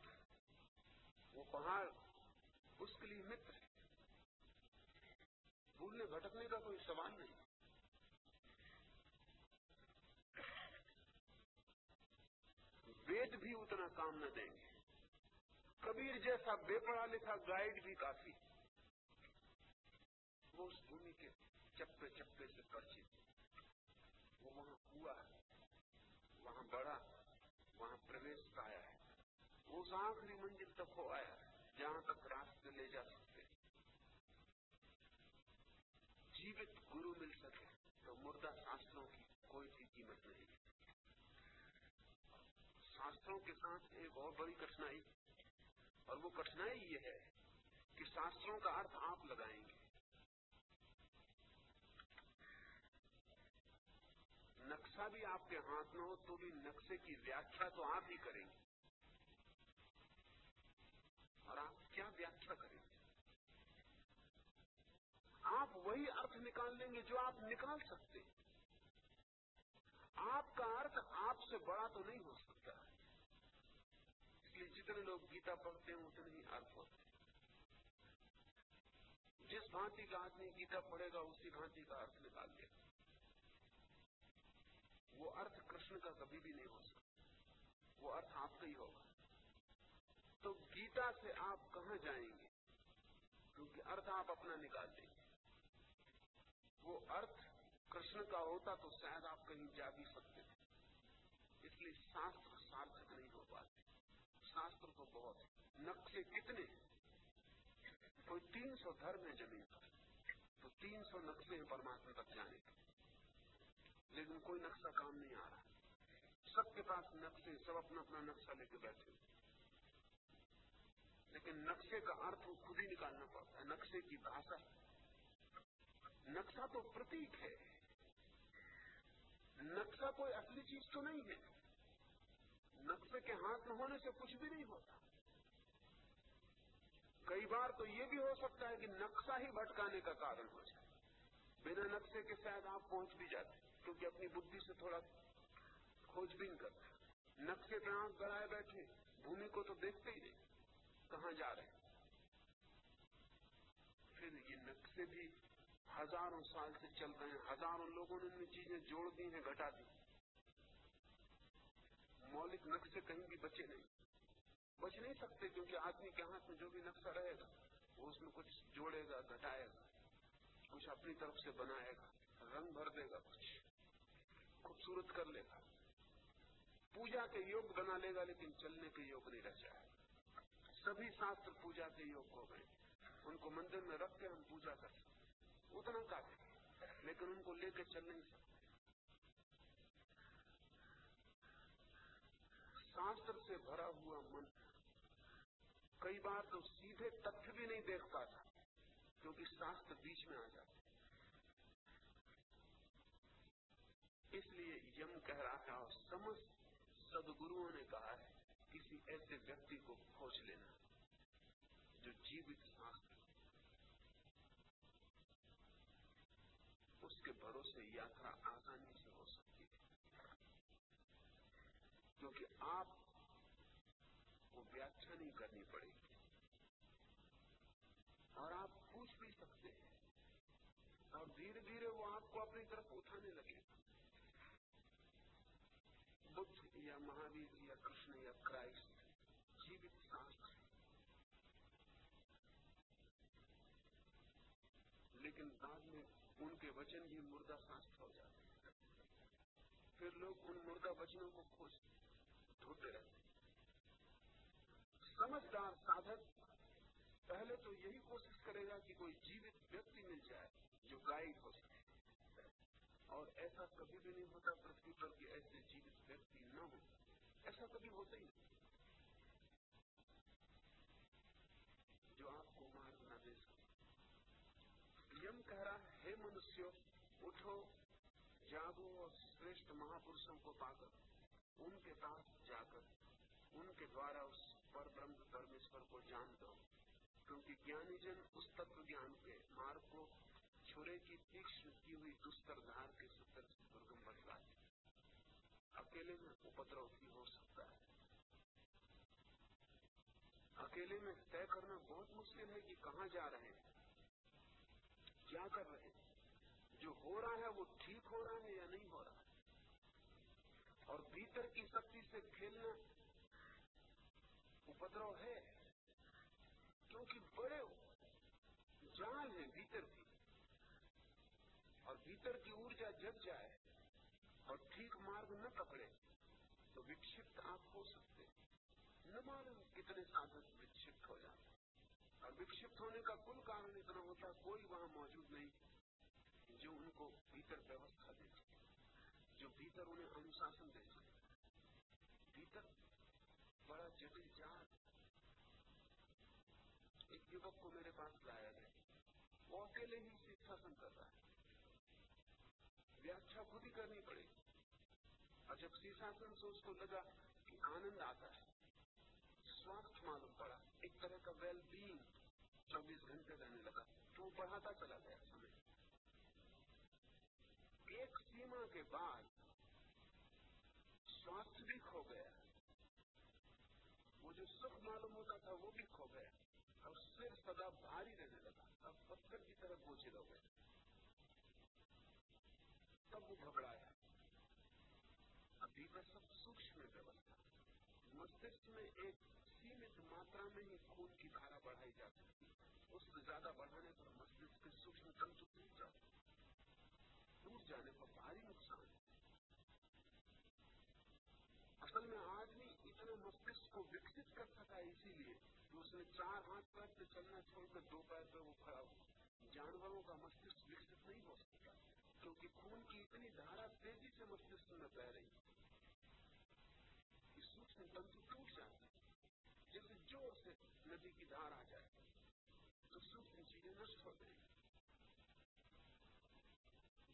[SPEAKER 1] वो पहाड़, उसके लिए मित्र है। भूलने भटकने का कोई सवाल नहीं। वेद भी उतना काम न देंगे। कबीर जैसा बेपढ़ा लिखा गाइड भी काफ़ी वो उस भूमि के चप्पे चप्पे से परिचित। वो वहाँ हुआ, वहाँ बड़ा वहाँ प्रवेश पाया है। वो उस आखिरी मंजिल तक हो आया जहाँ तक रास्ते ले जा सकते जीवित गुरु मिल सके तो मुर्दा शास्त्रों की कोई सी कीमत नहीं। शास्त्रों के साथ एक और बड़ी कठिनाई, और वो कठिनाई ये है कि शास्त्रों का अर्थ आप लगाएँगे। नक्शा भी आपके हाथ में हो तो भी नक्शे की व्याख्या तो आप ही करेंगे। और आप क्या व्याख्या करेंगे? आप वही अर्थ निकाल लेंगे जो आप निकाल सकते आपका अर्थ आपसे बड़ा तो नहीं हो सकता। इसलिए जितने लोग गीता पढ़ते हैं, उतने ही अर्थ होते जिस भांति का आदमी गीता पढ़ेगा, उसी भांति का अर्थ निकाल लेगा। वो अर्थ कृष्ण का कभी भी नहीं हो सकता। वो अर्थ आपका ही होगा। तो गीता से आप कहा जाएँगे? क्योंकि अर्थ आप अपना निकाल देंगे। वो अर्थ कृष्ण का होता तो शायद आप कहीं जा भी सकते थे। इसलिए शास्त्र सार्थक नहीं हो पाते। शास्त्र तो बहुत नक्शे कितने कोई तीन सौ धर्म है ज़मीन पर। तो तीन सौ नक्शे हैं परमात्मा तक जाने के लेकिन कोई नक्शा काम नहीं आ रहा। सबके पास नक्शे, सब अपना अपना नक्शा लेके बैठे लेकिन नक्शे का अर्थ खुद ही निकालना पड़ता है। नक्शे की भाषा। नक्शा तो प्रतीक है। नक्शा कोई असली चीज़ तो नहीं है। नक्शे के हाथ में होने से कुछ भी नहीं होता। कई बार तो ये भी हो सकता है कि नक्शा ही भटकाने का कारण हो जाए। बिना नक्शे के शायद आप पहुँच भी जाते। क्योंकि अपनी बुद्धि से थोड़ा खोजबीन करते नक्शे पे आँख गड़ाए बैठे, भूमि को तो देखते ही नहीं, कहा जा रहे फिर ये नक्शे भी हज़ारों साल से चल रहे हैं, हज़ारों लोगों ने इनमें चीज़ें जोड़ दी हैं, घटा दी। मौलिक नक्शे कहीं भी बचे नहीं। बच नहीं सकते, क्योंकि आदमी के हाथ में जो भी नक्शा रहेगा, वो उसमें कुछ जोड़ेगा, घटाएगा, कुछ अपनी तरफ़ से बनाएगा, रंग भर देगा कुछ। खूबसूरत कर लेगा। पूजा के योग बना लेगा, लेकिन चलने के योग नहीं रह जाएगा। सभी शास्त्र पूजा के योग हो गए। उनको मंदिर में रख के हम पूजा कर सकते उतना काफ़ी लेकिन उनको लेके चल नहीं सकते। शास्त्र से भरा हुआ मन, कई बार तो सीधे तथ्य भी नहीं देख पाता, क्योंकि शास्त्र बीच में आ जाता इसलिए यम कह रहा है और समस्त सदगुरुओं ने कहा है, किसी ऐसे व्यक्ति को खोज लेना जो जीवित शास्त्र उसके भरोसे यात्रा आसानी से हो सकती है, क्योंकि आप को व्याख्या नहीं करनी पड़ेगी। और आप पूछ भी सकते हैं, और धीरे धीरे वो आपको अपनी तरफ़ उठाने लगेगा। या महावीर या कृष्ण या क्राइस्ट, जीवित शास्त्र लेकिन बाद में उनके वचन भी मुर्दा शास्त्र हो जाते हैं। फिर लोग उन मुर्दा वचनों को खोज ढूंढते रहते समझदार साधक पहले तो यही कोशिश करेगा कि कोई जीवित व्यक्ति मिल जाए जो गाइड हो सके। और ऐसा कभी भी नहीं होता पृथ्वी पर कि ऐसे जीवित व्यक्ति न हो। ऐसा कभी होता ही नहीं। जो आपको मार्ग न दे यम कह रहा है, हे मनुष्य, उठो, जागो और श्रेष्ठ महापुरुषों को पाकर उनके पास जाकर उनके द्वारा उस पर ब्रह्म परमेश्वर को जान दो। क्योंकि ज्ञानी जन उस तत्व ज्ञान के मार्ग को छुरे की तीक्ष्ण की हुई दुस्तर धार के सूत्र दुर्गम बतलाते अकेले में उपद्रव भी हो सकता है। अकेले में तय करना बहुत मुश्किल है कि कहाँ जा रहे हैं। क्या कर रहे हैं? जो हो रहा है वो ठीक हो रहा है या नहीं हो रहा है? और भीतर की शक्ति से खेलना उपद्रव है? क्योंकि बड़े जाल है भीतर की। भीतर की ऊर्जा जग जाए और ठीक मार्ग न पकड़े तो विक्षिप्त आप हो सकते न मालूम कितने साधक विक्षिप्त हो जाते और विक्षिप्त होने का कुल कारण इतना होता कोई वहाँ मौजूद नहीं, जो उनको भीतर व्यवस्था दे सके, जो भीतर उन्हें अनुशासन दे सके। भीतर बड़ा जटिल जाल। एक युवक को मेरे पास लाया गया। वो अकेले ही शीर्षासन कर रहा है। व्याख्या खुद ही करनी पड़ेगी। और जब शीर्षासन से उसको लगा कि आनंद आता है, स्वास्थ्य मालूम पड़ा, एक तरह का वेल बींग चौबीस घंटे रहने लगा तो बढ़ाता चला गया समय। एक सीमा के बाद स्वास्थ्य भी खो गया। वो जो सुख मालूम होता था, वो भी खो गया। और सिर सदा भारी रहने लगा अब पत्थर की तरह बोझिल हो गए तब वो घबराया अभी का सब सूक्ष्म व्यवस्था। मस्तिष्क में एक सीमित मात्रा में ही खून की धारा बढ़ाई जा सकती उससे ज़्यादा बढ़ाने पर मस्तिष्क के सूक्ष्म तंतु टूट जाते टूट जाने पर भारी नुकसान असल में आदमी इतना मस्तिष्क को विकसित कर सका इसीलिए कि उसने चार हाथ पैर से चलना छोड़कर दो पैर पे वो खड़ा हुआ। जानवरों का मस्तिष्क विकसित नहीं हो सकता क्योंकि खून की इतनी धारा तेज़ी से मस्तिष्क में बह रही सूक्ष्म तंतु टूट जाते जैसे ज़ोर से नदी की धार आ जाए तो सूक्ष्म चीज़ें नष्ट हो गई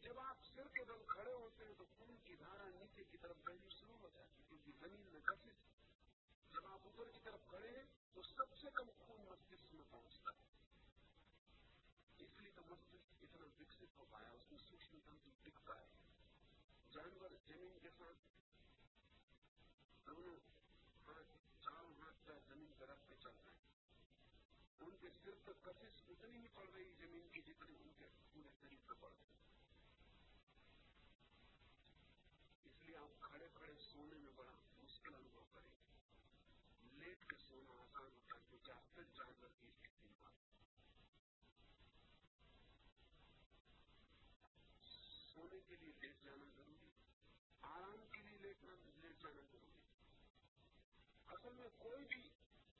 [SPEAKER 1] जब आप सिर के बल खड़े होते हैं तो खून की धारा नीचे की तरफ़ बहनी शुरू हो जाती है, क्योंकि ज़मीन में कशिश जब आप ऊपर की तरफ़ खड़े हैं तो सबसे कम खून मस्तिष्क में पहुँचता है। इसलिए तो मस्तिष्क इतना विकसित हो पाया, उसमें सूक्ष्म तंतु टिक पाए जानवर ज़मीन के साथ दोनों हाथ चारों हाथ पैर ज़मीन पर रख के चल रहे हैं उनके सिर पर कशिश उतनी ही पड़ रही ज़मीन की जितनी उनके पूरे शरीर पर पड़ रही इसलिए आप खड़े खड़े सोने में बड़ा मुश्किल अनुभव करेंगे लेट के सोना आसान होता है क्योंकि आप फिर जानवर की स्थिति सोने के लिए लेट जाना ज़रूरी आराम के लिए लेटना लेट जाना ज़रूरी असल में कोई भी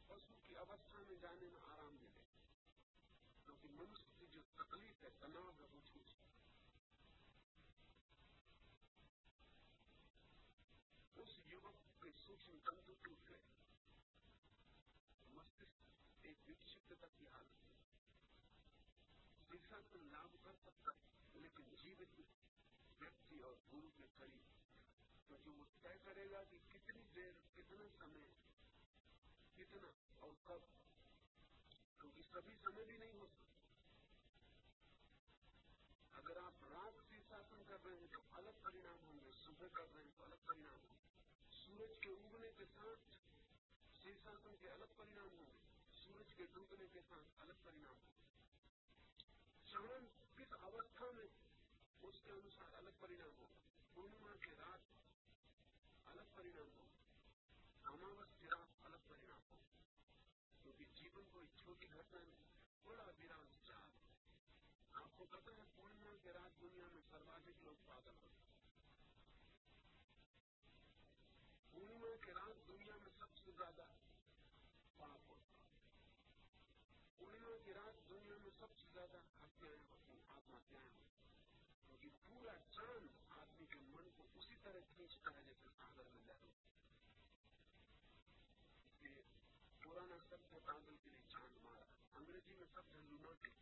[SPEAKER 1] पशु की अवस्था में जाने में आराम मनुष्य की जो तकलीफ़ है तनाव है वो छूट उस युवक के सूक्ष्म तंतु टूट गए मस्तिष्क एक विक्षिप्तता की हालत को लाभ कर सकता है लेकिन जीवित व्यक्ति और गुरु के करीब क्योंकि वो तय करेगा कि कितनी देर कितना समय कितना और कब क्योंकि सभी समय भी नहीं हो अगर आप रात से शासन कर रहे हैं तो अलग परिणाम रहे तो अलग परिणाम होंगे। सूरज के उगने के साथ शीर्षासन के अलग परिणाम होंगे। सूरज के डूबने के साथ अलग परिणाम होंगे। चाँद किस अवस्था में, उसके अनुसार अलग परिणाम हो पूर्णिमा के रात अलग परिणाम होगा अमावस की रात अलग परिणाम होगा क्योंकि जीवन को एक छोटी घटना में बड़ा विराम चाल आपको पता सबसे ज़्यादा हत्याएँ होती आत्महत्याएँ होती क्योंकि पूरा चाँद आदमी के मन को उसी जैसे सागर में लहरों इसलिए पुराना शब्द है पागल के लिए चाँद मारा अंग्रेज़ी में शब्द है लुनाटिक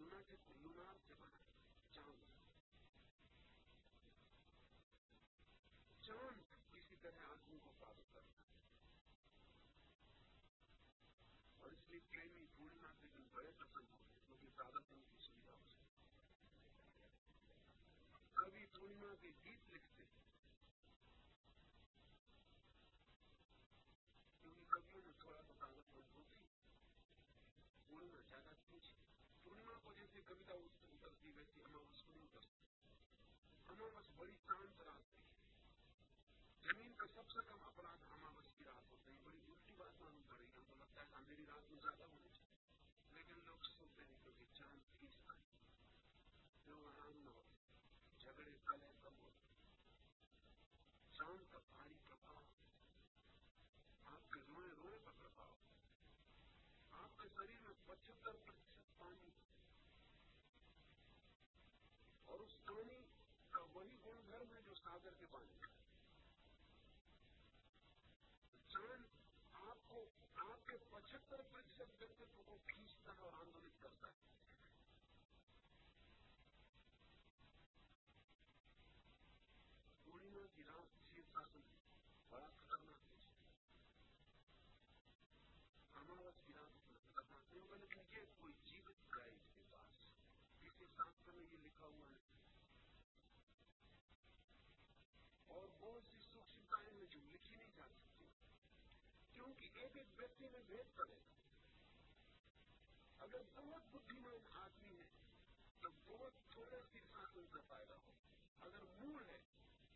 [SPEAKER 1] लुनाटिक लुनार से बना चाँद चाँद किसी तरह आदमी को पागल करता है और इसलिए प्रेमी के दिन बड़े प्रसन्न होते क्योंकि पागलपन की सुविधा हो सकती कवि पूर्णिमा के गीत लिखते क्योंकि कवियों में थोड़ा सा पागलपन होती पूर्णिमा ज़्यादा पूछी को कविता उतरती वैसी अमावस को नहीं उतरती अमावस बड़ी शांत रात थी ज़मीन का सबसे कम अपराध अमावस की रात होते हैं बड़ी उल्टी बात मालूम पड़ेगी हमको लगता है अंधेरी रात में ज़्यादा होनी चाहिए लेकिन लोग सोचते हैं क्योंकि चाँद खींचता है लोग आराम न होते झगड़े कलह कम होते चाँद का भारी प्रभाव आपके रोए रोए का प्रभाव आपके शरीर में पचहत्तर प्रतिशत पानी और उस पानी का वही गुणधर्म है जो सागर के पानी पचहत्तर प्रतिशत व्यक्तित्व को खींचता है आंदोलित करता है। पूर्णिमा बड़ा खतरनाक है अमावस की रात खतरनाक है मैंने कहा कोई जीवित गाय इसके पास किसी शास्त्र में ये लिखा हुआ है और बहुत सी सूक्ष्मताएँ हैं जो सकती क्योंकि एक एक व्यक्ति में भेद पड़ेगा अगर बहुत बुद्धिमान आदमी है तो बहुत थोड़े शीर्षासन से फ़ायदा हो। अगर मूल है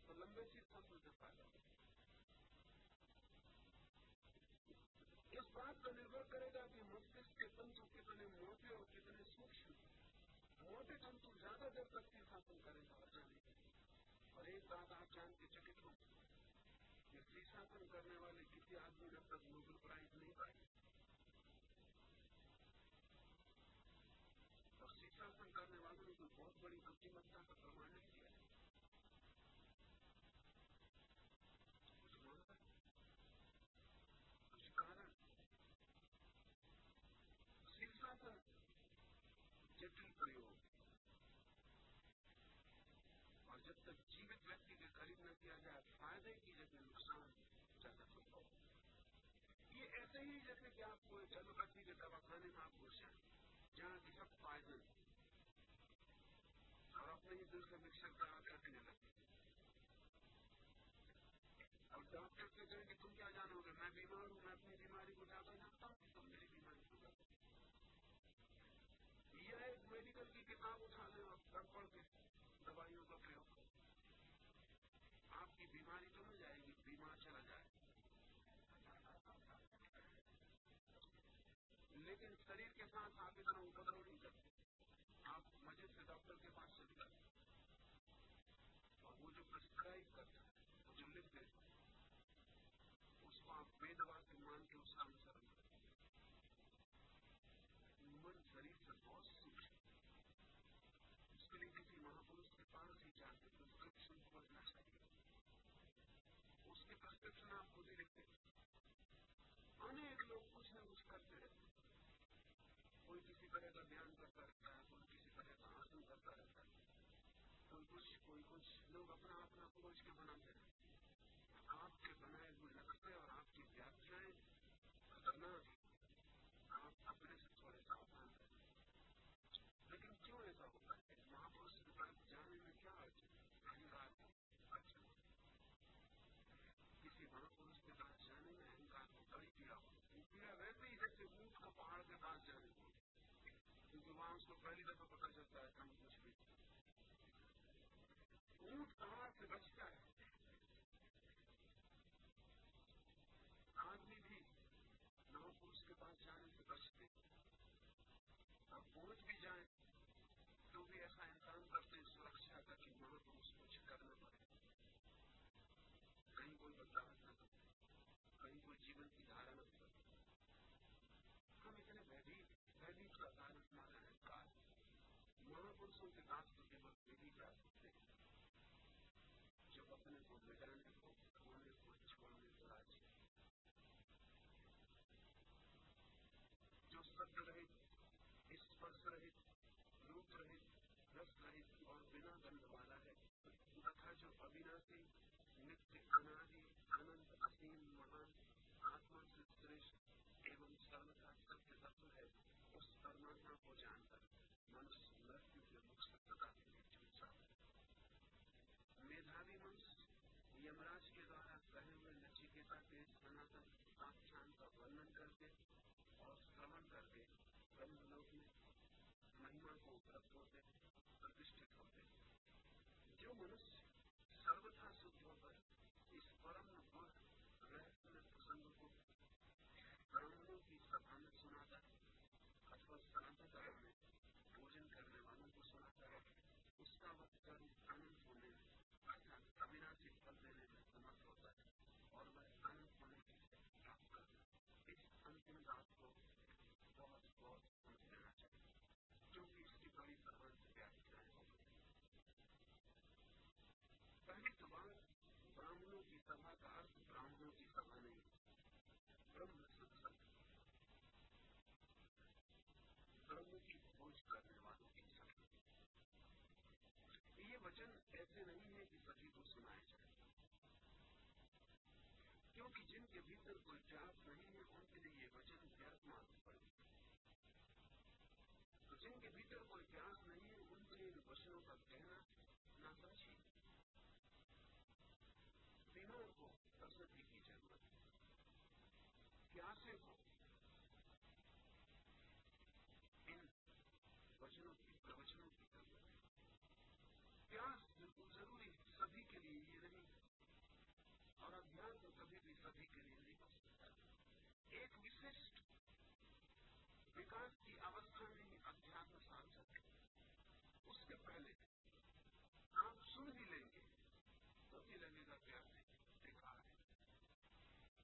[SPEAKER 1] तो लंबे शीर्षासन से फ़ायदा हो। इस बात पर निर्भर करेगा कि मस्तिष्क के तंतु कितने मोटे और कितने सूक्ष्म मोटे तंतु ज़्यादा देर तक शीर्षासन करेगा और जाने और एक बात आप जान के चकित हो कि करने वाले किसी आदमी ने तक नोबेल प्राइज नहीं पाई और शीर्षासन करने वालों ने कोई बहुत बड़ी बुद्धिमत्ता का है। कारण शीर्षासन जटिल प्रयोग। और जब तक जीवित व्यक्ति के करीब न किया जाए फ़ायदे की जगह नुकसान ज़्यादा संभव ये ऐसे ही जैसे कि आप कोई एलोपैथी के दवाखाने में आप घुस जाए जहाँ की सब पॉइजन और अपने ही दिल से मिक्सर करा करने लगे और डॉक्टर से कहें कि तुम क्या जानोगे? मैं बीमार हूँ, मैं अपनी बीमारी को ज़्यादा जानता हूँ तुम मेरी बीमारी को यह एक मेडिकल की किताब उठा ले और पढ़ के दवाइयों का प्रयोग आपकी बीमारी तो नहीं जाएगी, बीमार चला जाए लेकिन शरीर के साथ आप इतना उपद्रव नहीं करते आप मज़े से डॉक्टर के पास चले जाते और वो जो प्रिस्क्राइब करता है जो लिखते उसको आप बेदवा से मान के उसका अनुसरण करते मन शरीर से बहुत सूक्ष्म उसके लिए किसी महापुरुष के पास ही जाके प्रिस्क्रिप्शन खोजना चाहिए ही लिखते अनेक लोग कुछ न कुछ करते रहते कोई किसी तरह का ध्यान करता रहता है कोई किसी तरह का आसन करता रहता है कोई कुछ कोई कुछ लोग अपना अपना खोज के बनाते रहते आपके बनाए हुए लगते और आपकी व्याख्याएँ खतरनाक आप अपने से थोड़े सावधान रहें लेकिन क्यों ऐसा होता है महापुरुष के पास जाने में क्या अर्थ अहंकार अच्छा किसी महापुरुष के पास जाने में अहंकार को बड़ी पीड़ा होती पीड़ा वैसे ही जैसे ऊँट को पहाड़ के पास जाने को क्योंकि वहाँ उसको पहली दफ़ा पता चलता है कम कुछ भी ऊँट पहाड़ से बचता है आदमी भी महापुरुष के पास जाने से बचते अब पहुँच भी जाए तो भी ऐसा इंसान करते सुरक्षा का कि महापुरुष कुछ करना पड़े कहीं कोई बदलाव न करे कहीं कोई जीवन की धारा न करे हम इतने भयभीत भयभीत का कारण हमारा अहंकार पुरुषों के दास तो केवल वे ही जा सकते हैं। जो अपने को मिटाने को खोने को छोड़ने को राज़ी जो शब्द रहित स्पर्श रहित रूप रहित रस रहित और बिना वाला है, तथा जो अविनाशी, नित्य अनादि, अनंत, असीम, महान आत्मा से श्रेष्ठ एवं सर्वथा सत्य तत्व है, उस परमात्मा को जानकर मनुष्य मृत्यु के मुख से सदा के लिए छूट मेधावी मनुष्य यमराज के द्वारा कहे हुए नचिकेता के सनातन आख्यान का वर्णन करके और श्रवण करके ब्रह्मलोक में महिमा को उपलब्ध होते, प्रतिष्ठित होते। जो मनुष्य सर्वथा शुद्ध होकर इस परम गुण रहस्य प्रसंग को ब्राह्मणों की सभा में सुनाता, अथवा सनातन में भोजन करने वालों को सुनाता है उसका वह कर्म अनंत होने में अर्थात अविनाशी फल देने में समर्थ होता है और वह अनंत होने की प्राप्त करता इस अंतिम बात को बहुत बहुत समझ लेना चाहिए क्योंकि इसकी बड़ी प्रमाण से व्याख्याएँ हो गई पहली तो बात ब्राह्मणों की सभा का अर्थ ब्राह्मणों की सभा नहीं ब्रह्म सत्संग ब्रह्म की खोज करने वालों की सभा ये वचन नहीं है कि को सुनाए जाए। क्योंकि जिनके भीतर कोई प्यास नहीं है, उनके लिए ये वचन व्यर्थ मालूम पड़े तो जिनके भीतर कोई प्यास नहीं है, उनके इन वचनों का कहना ना समझिए। तीनों को प्रसिद्धि की ज़रूरत है। प्यासे को इन वचनों की, प्रवचनों की ज़रूरत है। प्यास बिल्कुल ज़रूरी है सभी के लिए ये नहीं और अध्यान तो कभी भी सभी के लिए हो सकता एक विशिष्ट विकास की अवस्था में अध्यात्म सार्थक उसके पहले आप सुन ही लेंगे तो भी लगेगा प्यास बेकार है।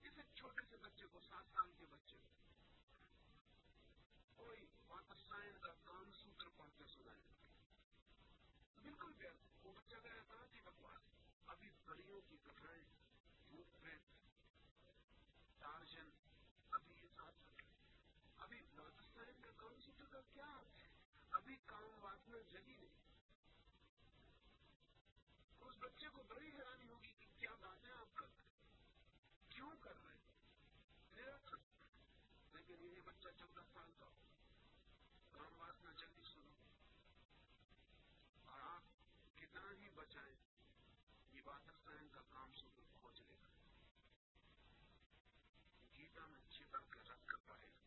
[SPEAKER 1] जैसे छोटे से बच्चे को, सात साल के बच्चे को कोई वातस्तायन का काम सूत्र पढ़ते सुनाए। बिल्कुल व्यर्थ। वो बच्चा गया कहा थी बकवास, अभी परियों की कथाएँ भूत प्रेत टार्जन अभी ये साथ अभी वातस्तायन का काम सूत्र का क्या अभी काम वासना जगी नहीं बच्चे को बड़ी हैरानी होगी कि क्या बातें आप कर रहे क्यों कर रहे लेकिन ये बच्चा चौदह साल का हो काम जल्दी सुनो। और आप कितना ही बचाएँ, ये वातस्तायन का काम सूत्र खोज लेगा। गीता में चिपक कर रख कर पाएगा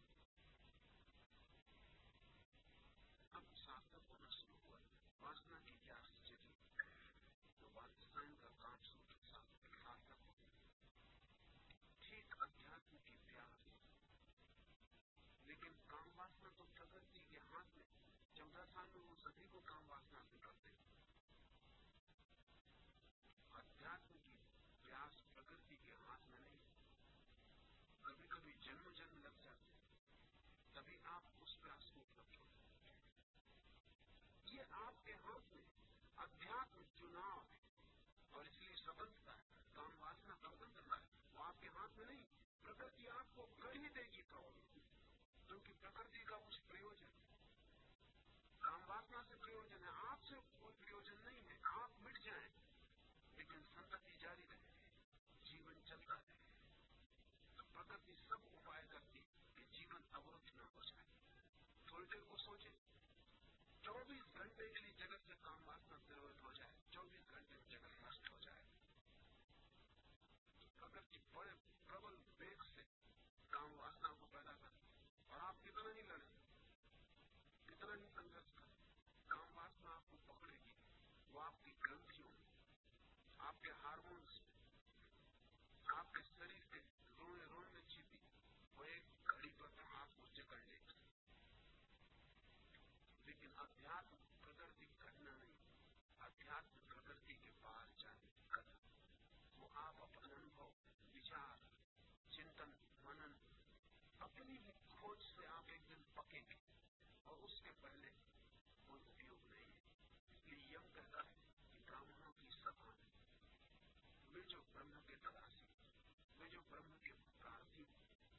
[SPEAKER 1] अब शास्त्र होना शुरू हुआ वासना की प्यास। तो का काम सूत्र हो ठीक अध्यात्म की प्यास। लेकिन काम वासना तो प्रकृति के हाथ में। चौदह साल में वो सभी को काम वासना से करते अध्यात्म की प्यास प्रकृति के हाथ में नहीं कभी कभी जन्म जन्म लग जाते तभी आप उस प्यास को उपलब्ध हो ये आपके हाथ में अध्यात्म चुनाव है इसलिए है काम वासना स्वतंत्रता है वो आपके हाथ में नहीं प्रकृति आपको कर ही देगी तो क्योंकि प्रकृति का कुछ प्रयोजन काम वासना से प्रयोजन है आपसे कोई प्रयोजन नहीं है। आप मिट जाएँ लेकिन संतति जारी रहे जीवन चलता रहे तो प्रकृति सब उपाय करती कि जीवन अवरुद्ध न हो जाए। थोड़ी देर को सोचे चौबीस घंटे के लिए जगत से काम वासना तिरोहित हो जाए। चौबीस घंटे जगत नष्ट हो जाए प्रकृति बड़े प्रबल वेग से काम वासना को पैदा कर और आप कितना ही लड़े कितना ही संघर्ष करें काम वासना आपको पकड़ेगी वो आपकी ग्रंथियों आपके हार्मोन्स, आपके शरीर के रोने रोने छिपी, वो एक घड़ी पर आपको जकड़ लेगी लेकिन अध्यात्म प्रकृति घटना नहीं, अध्यात्म प्रकृति के पार जाने की कथा। वो आप अपना अनुभव, विचार, चिंतन, मनन, अपनी भी खोज से आप एक दिन पकेंगे और उसके पहले सदा से जो ब्रह्म के प्रार्थी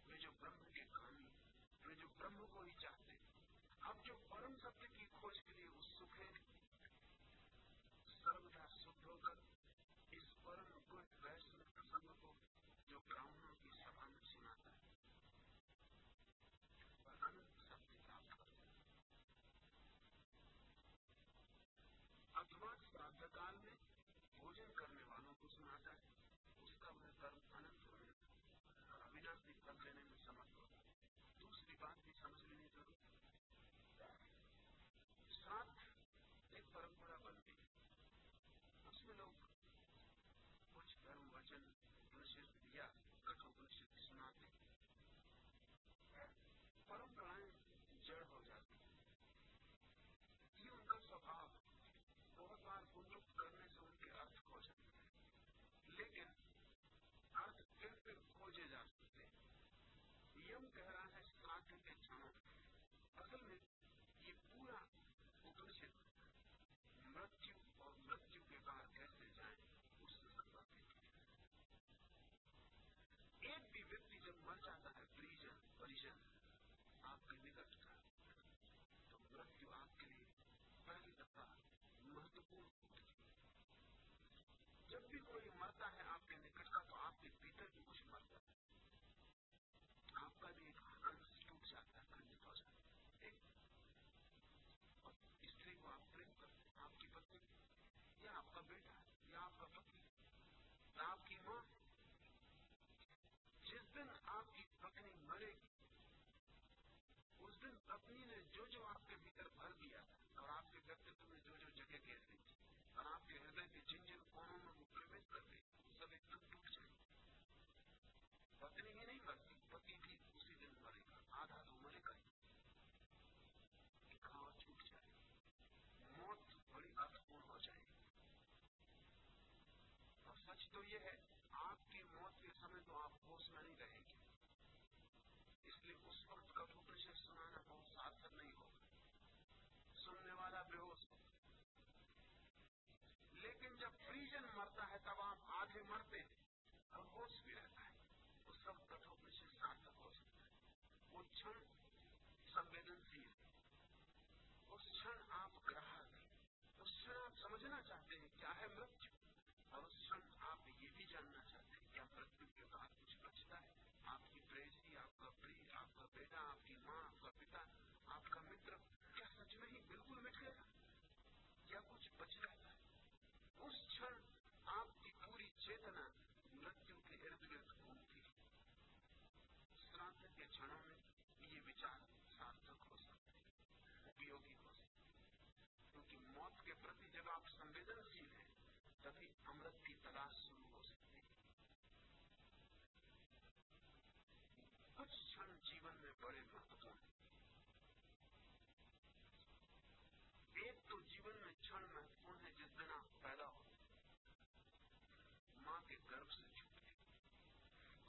[SPEAKER 1] वे जो ब्रह्म के कामी मैं जो ब्रह्म को ही चाहते अब जो परम सत्य की खोज के लिए उत्सुक है, सर्वदा शुद्ध होकर इस परम गुण वैष्णव प्रसंग को जो ब्राह्मणों की सभा में सुनाता है है। अथवा श्राद्ध काल में भोजन करने वालों को सुनाता है। उसका वह कर्म अनंत होने और अविनाशी फल देने में समर्थ होता है दूसरी बात भी समझ लेनी ज़रूरी श्राद्ध एक परंपरा बन गई उसमें लोग कुछ धर्म वचन उपनिषद या कठोपनिषद सुनाते परंपराएँ जड़ हो जाती ये उनका स्वभाव बहुत बार उन्मुक्त करने से उनके अर्थ खो जाते हैं लेकिन अर्थ फिर फिर खोजे जा सकते हैं यम कह रहा है श्राद्ध के क्षणों असल में ये पूरा उपनिषद मृत्यु और मृत्यु के बाद कैसे जाए उससे संबंधित एक भी व्यक्ति जब मर जाता है परिजन परिजन आपके निकट का तो मृत्यु आपके लिए पहली दफ़ा महत्वपूर्ण होती जब भी कोई मरता है आपके निकट का तो आपके भीतर भी कुछ मरता है आपका भी एक अंश टूट जाता है खंडित हो जाता है एक स्त्री को आप प्रेम करते आपकी पत्नी या आपका बेटा या आपका पति या आपकी माँ, जिस दिन आपकी पत्नी मरेगी, उस दिन पत्नी ने जो जो आपके भीतर भर दिया और आपके व्यक्तित्व में जो जो जगह घेर दी और आपके हृदय के जिन जिन कोनों में वो प्रवेश कर गई सब एकदम टूट जाए पत्नी ही नहीं मरती पति भी उसी दिन मरेगा आधा तो मरेगा ही घाव छूट जाए मौत बड़ी अर्थपूर्ण हो जाएगी और सच तो ये है, आपकी मौत के समय तो आप होश में नहीं रहेंगे। इसलिए उस वक्त कठोपनिषद सुनाना बहुत सार्थक नहीं होगा। सुनने वाला बेहोश हो। लेकिन जब परिजन मरता है, तब आप आधे मरते हैं और होश भी रहता है। उस सब कठोपनिषद सार्थक हो सकता है। वो क्षण संवेदनशील उस क्षण आप ग्राहक उस क्षण आप समझना चाहते हैं, क्या है मृत्यु और उस क्षण आप ये भी जानना चाहते हैं क्या मृत्यु के बाद कुछ बचता है आपकी प्रेसी आपका प्रिय आपका बेटा आपकी माँ आपका पिता आपका मित्र क्या सच में ही बिल्कुल मिट गया या कुछ बच जाता है उस क्षण आपकी पूरी चेतना मृत्यु के इर्द गिर्द घूमती श्राद्ध के क्षणों में ये विचार सार्थक हो सकते उपयोगी हो सकते क्योंकि मौत के प्रति जब आप संवेदनशील हैं, तभी अमृत की तलाश शुरू हो सकती है। कुछ क्षण जीवन में बड़े महत्वपूर्ण एक तो जीवन में क्षण महत्वपूर्ण है जिस दिन आप पैदा हो माँ के गर्भ से छूटे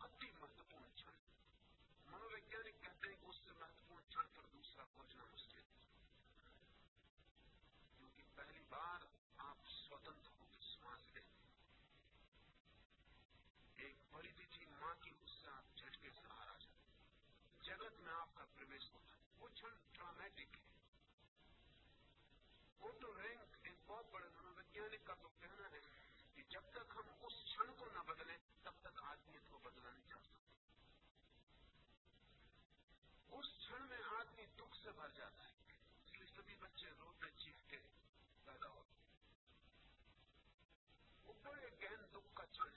[SPEAKER 1] अति महत्वपूर्ण क्षण मनोवैज्ञानिक कहते हैं कि उससे महत्वपूर्ण क्षण पर दूसरा खोजना मुश्किल क्योंकि पहली बार आप स्वतंत्र होकर श्वास लेते एक परिधि थी माँ की उससे आप झटके से बाहर आ जाते जगत में आपका प्रवेश होता है वो क्षण ड्रामेटिक है। ओटो रैंक एक बहुत बड़े मनोवैज्ञानिक का तो कहना है कि जब तक हम उस क्षण को न बदलें, तब तक आदमी को बदला नहीं जा सकता उस क्षण में आदमी दुख से भर जाता है। इसलिए सभी बच्चे रोते चीखते पैदा होते वो बड़े गहन दुख का क्षण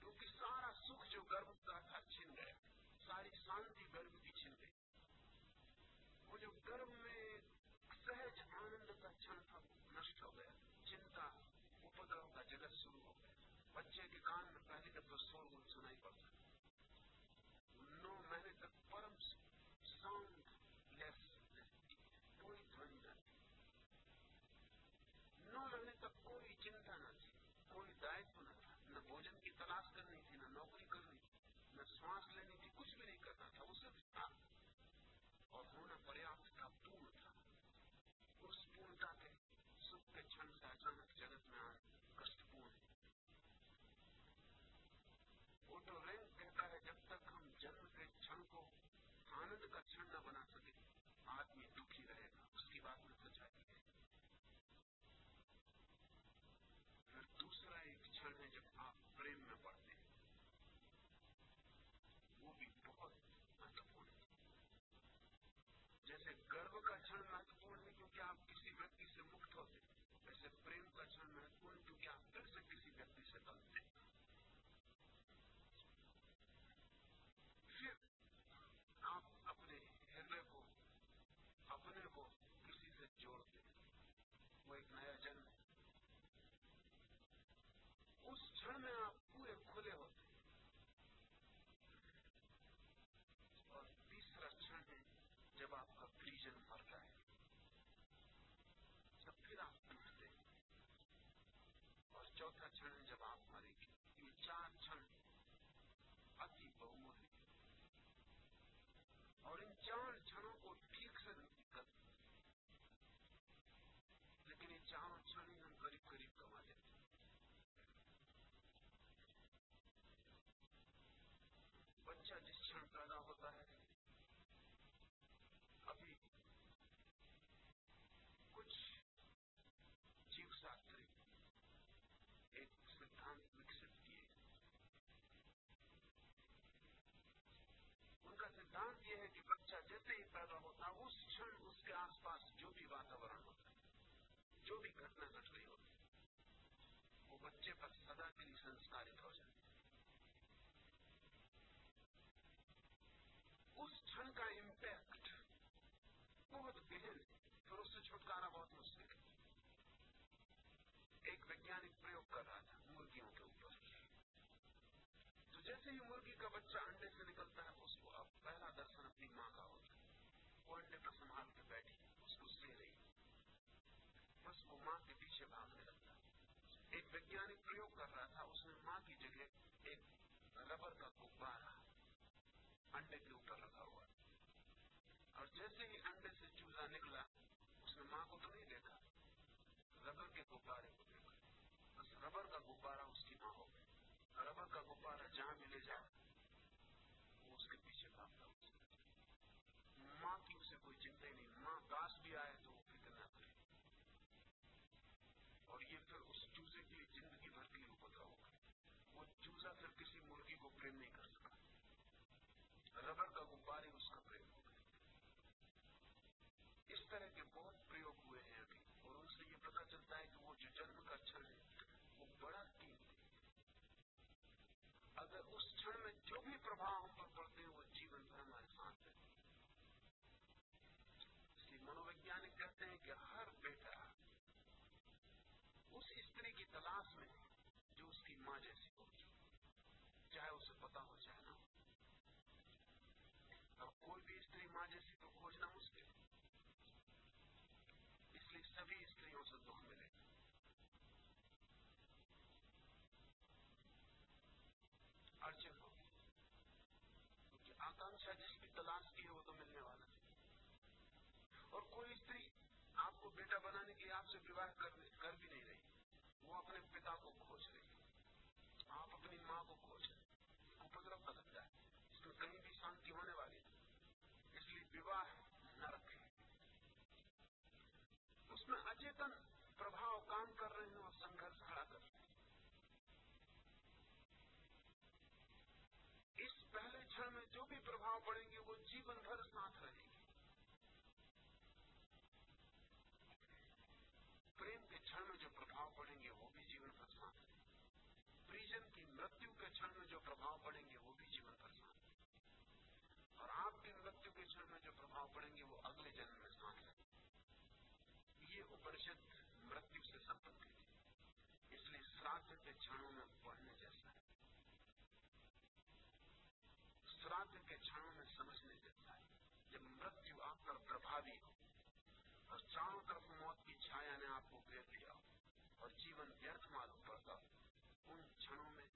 [SPEAKER 1] क्योंकि सारा सुख जो गर्भ का था छिन गया सारी शांति गर्भ की छिन गई वो जो गर्भ में सहज आनंद का क्षण था नष्ट हो गया चिंता उपद्रव का जगत शुरू हो गया बच्चे के कान में पहली दफ़ा शोरगुल सुनाई पड़ता नौ महीने तक परम साउंड लेस कोई ध्वनि न थी। नौ महीने तक कोई चिंता न थी, कोई दायित्व न था, न भोजन की तलाश करनी थी, न नौकरी करनी थी, न श्वास लेनी थी कुछ भी नहीं करना था, वो सिर्फ़ था। और होना पर्याप्त था, पूर्ण था। उस पूर्णता के सुख के क्षण से अचानक जगत में आना कष्टपूर्ण है ओटो रैंक कहता है जब तक हम जन्म के क्षण को आनंद का क्षण न बना सके आदमी दुखी रहेगा उसकी बात में सच्चाई है। फिर दूसरा एक क्षण है जब आप प्रेम में पड़ते हैं। वो भी बहुत महत्वपूर्ण है। जैसे गर्व का क्षण महत्वपूर्ण है, क्योंकि आप किसी व्यक्ति से मुक्त होते हैं। वैसे प्रेम का क्षण महत्वपूर्ण क्योंकि आप फिर से किसी व्यक्ति से बनते फिर आप अपने हृदय को अपने को किसी से जोड़ते वो एक नया जन्म उस क्षण में आप पूरे खुले होते और तीसरा क्षण है जब आपका प्रिजन मरता है तब फिर आप टूटते और चौथा क्षण है जब आप मरेंगे ये चार क्षण अति बहुमूल्य और इन चार क्षणों को ठीक से नहीं कर लेकिन ये चारों क्षण ही हम करीब करीब कमा लेते बच्चा जिस क्षण पैदा होता है। अभी कुछ जीव शास्त्री एक सिद्धांत विकसित किए। उनका सिद्धांत यह है कि बच्चा जैसे ही पैदा होता है, उस क्षण उसके आसपास जो भी वातावरण होता है, जो भी घटना घट रही होती है, वो बच्चे पर सदा के लिए संस्कारित हो जाए उस क्षण का इम्पैक्ट बहुत गहन फिर उससे छुटकारा बहुत मुश्किल है। एक वैज्ञानिक प्रयोग कर रहा था, मुर्गियों के ऊपर। तो जैसे ही मुर्गी का बच्चा अंडे से निकलता है, उसको अब पहला दर्शन अपनी माँ का होता है। वो अंडे पर संभाल के बैठी, उसको से रही बस वो माँ के पीछे भागने लगता एक वैज्ञानिक प्रयोग कर रहा था, उसने माँ की जगह एक रबर का गुब्बारा अंडे के ऊपर रखा हुआ और जैसे ही अंडे से चूजा निकला, उसने माँ को तो नहीं देखा। रबर के गुब्बारे को देखा। बस रबर का गुब्बारा उसकी माँ हो गई रबर का गुब्बारा जहाँ भी ले जाए वो उसके पीछे भागता माँ की उसे कोई चिंता नहीं। माँ पास भी आए तो वो फ़िक्र न करे। और ये फिर उस चूजे के लिए ज़िंदगी भर के उपद्रव होगा वो चूजा फिर किसी मुर्गी को प्रेम नहीं कर सकता रबर का गुब्बारे उसका प्रेम हो गया इस तरह के बहुत प्रयोग हुए हैं अभी और उनसे ये पता चलता है कि वो जो जन्म का क्षण है। वो बड़ा कीमती अगर उस क्षण में जो भी प्रभाव हम पर पड़ते हैं, वो जीवन भर हमारे साथ है इसलिए मनोवैज्ञानिक कहते हैं कि हर बेटा उस स्त्री की तलाश में जो उसकी माँ जैसी हो। चाहे उसे पता हो, चाहे ना हो। अब कोई भी स्त्री माँ जैसी तो खोजना मुश्किल इसलिए सभी स्त्रियों से दुख मिले अड़चन हो क्योंकि आकांक्षा जिसकी तलाश की है वो तो मिलने वाला नहीं। और कोई स्त्री आपको बेटा बनाने के लिए आपसे विवाह कर, कर भी नहीं रही। वो अपने पिता को खोज रही आप अपनी माँ को खोज रहे उपद्रव का लगता है इसमें कहीं भी शांति होने वाली इसलिए विवाह नरक है उसमें अचेतन प्रभाव काम कर रहे हैं और संघर्ष खड़ा कर रहे हैं इस पहले क्षण में जो भी प्रभाव पड़ेंगे वो जीवन भर साथ रहेंगे। प्रेम के क्षण में जो प्रभाव पड़ेंगे, वो भी जीवन भर साथ रहेंगे। प्रिजन की मृत्यु के क्षण में जो प्रभाव पड़ेंगे, वो भी जीवन भर साथ और आपकी मृत्यु के क्षण में जो प्रभाव पड़ेंगे, वो अगले जन्म में साथ रहेंगे। ये उपनिषद मृत्यु से संबंधित है। इसलिए श्राद्ध के क्षणों में पढ़ने जैसा है। श्राद्ध के क्षणों में समझने जैसा जब मृत्यु आप पर प्रभावी हो, और चारों तरफ़ मौत की छाया ने आपको घेर लिया और जीवन व्यर्थ मालूम पड़ता, उन क्षणों में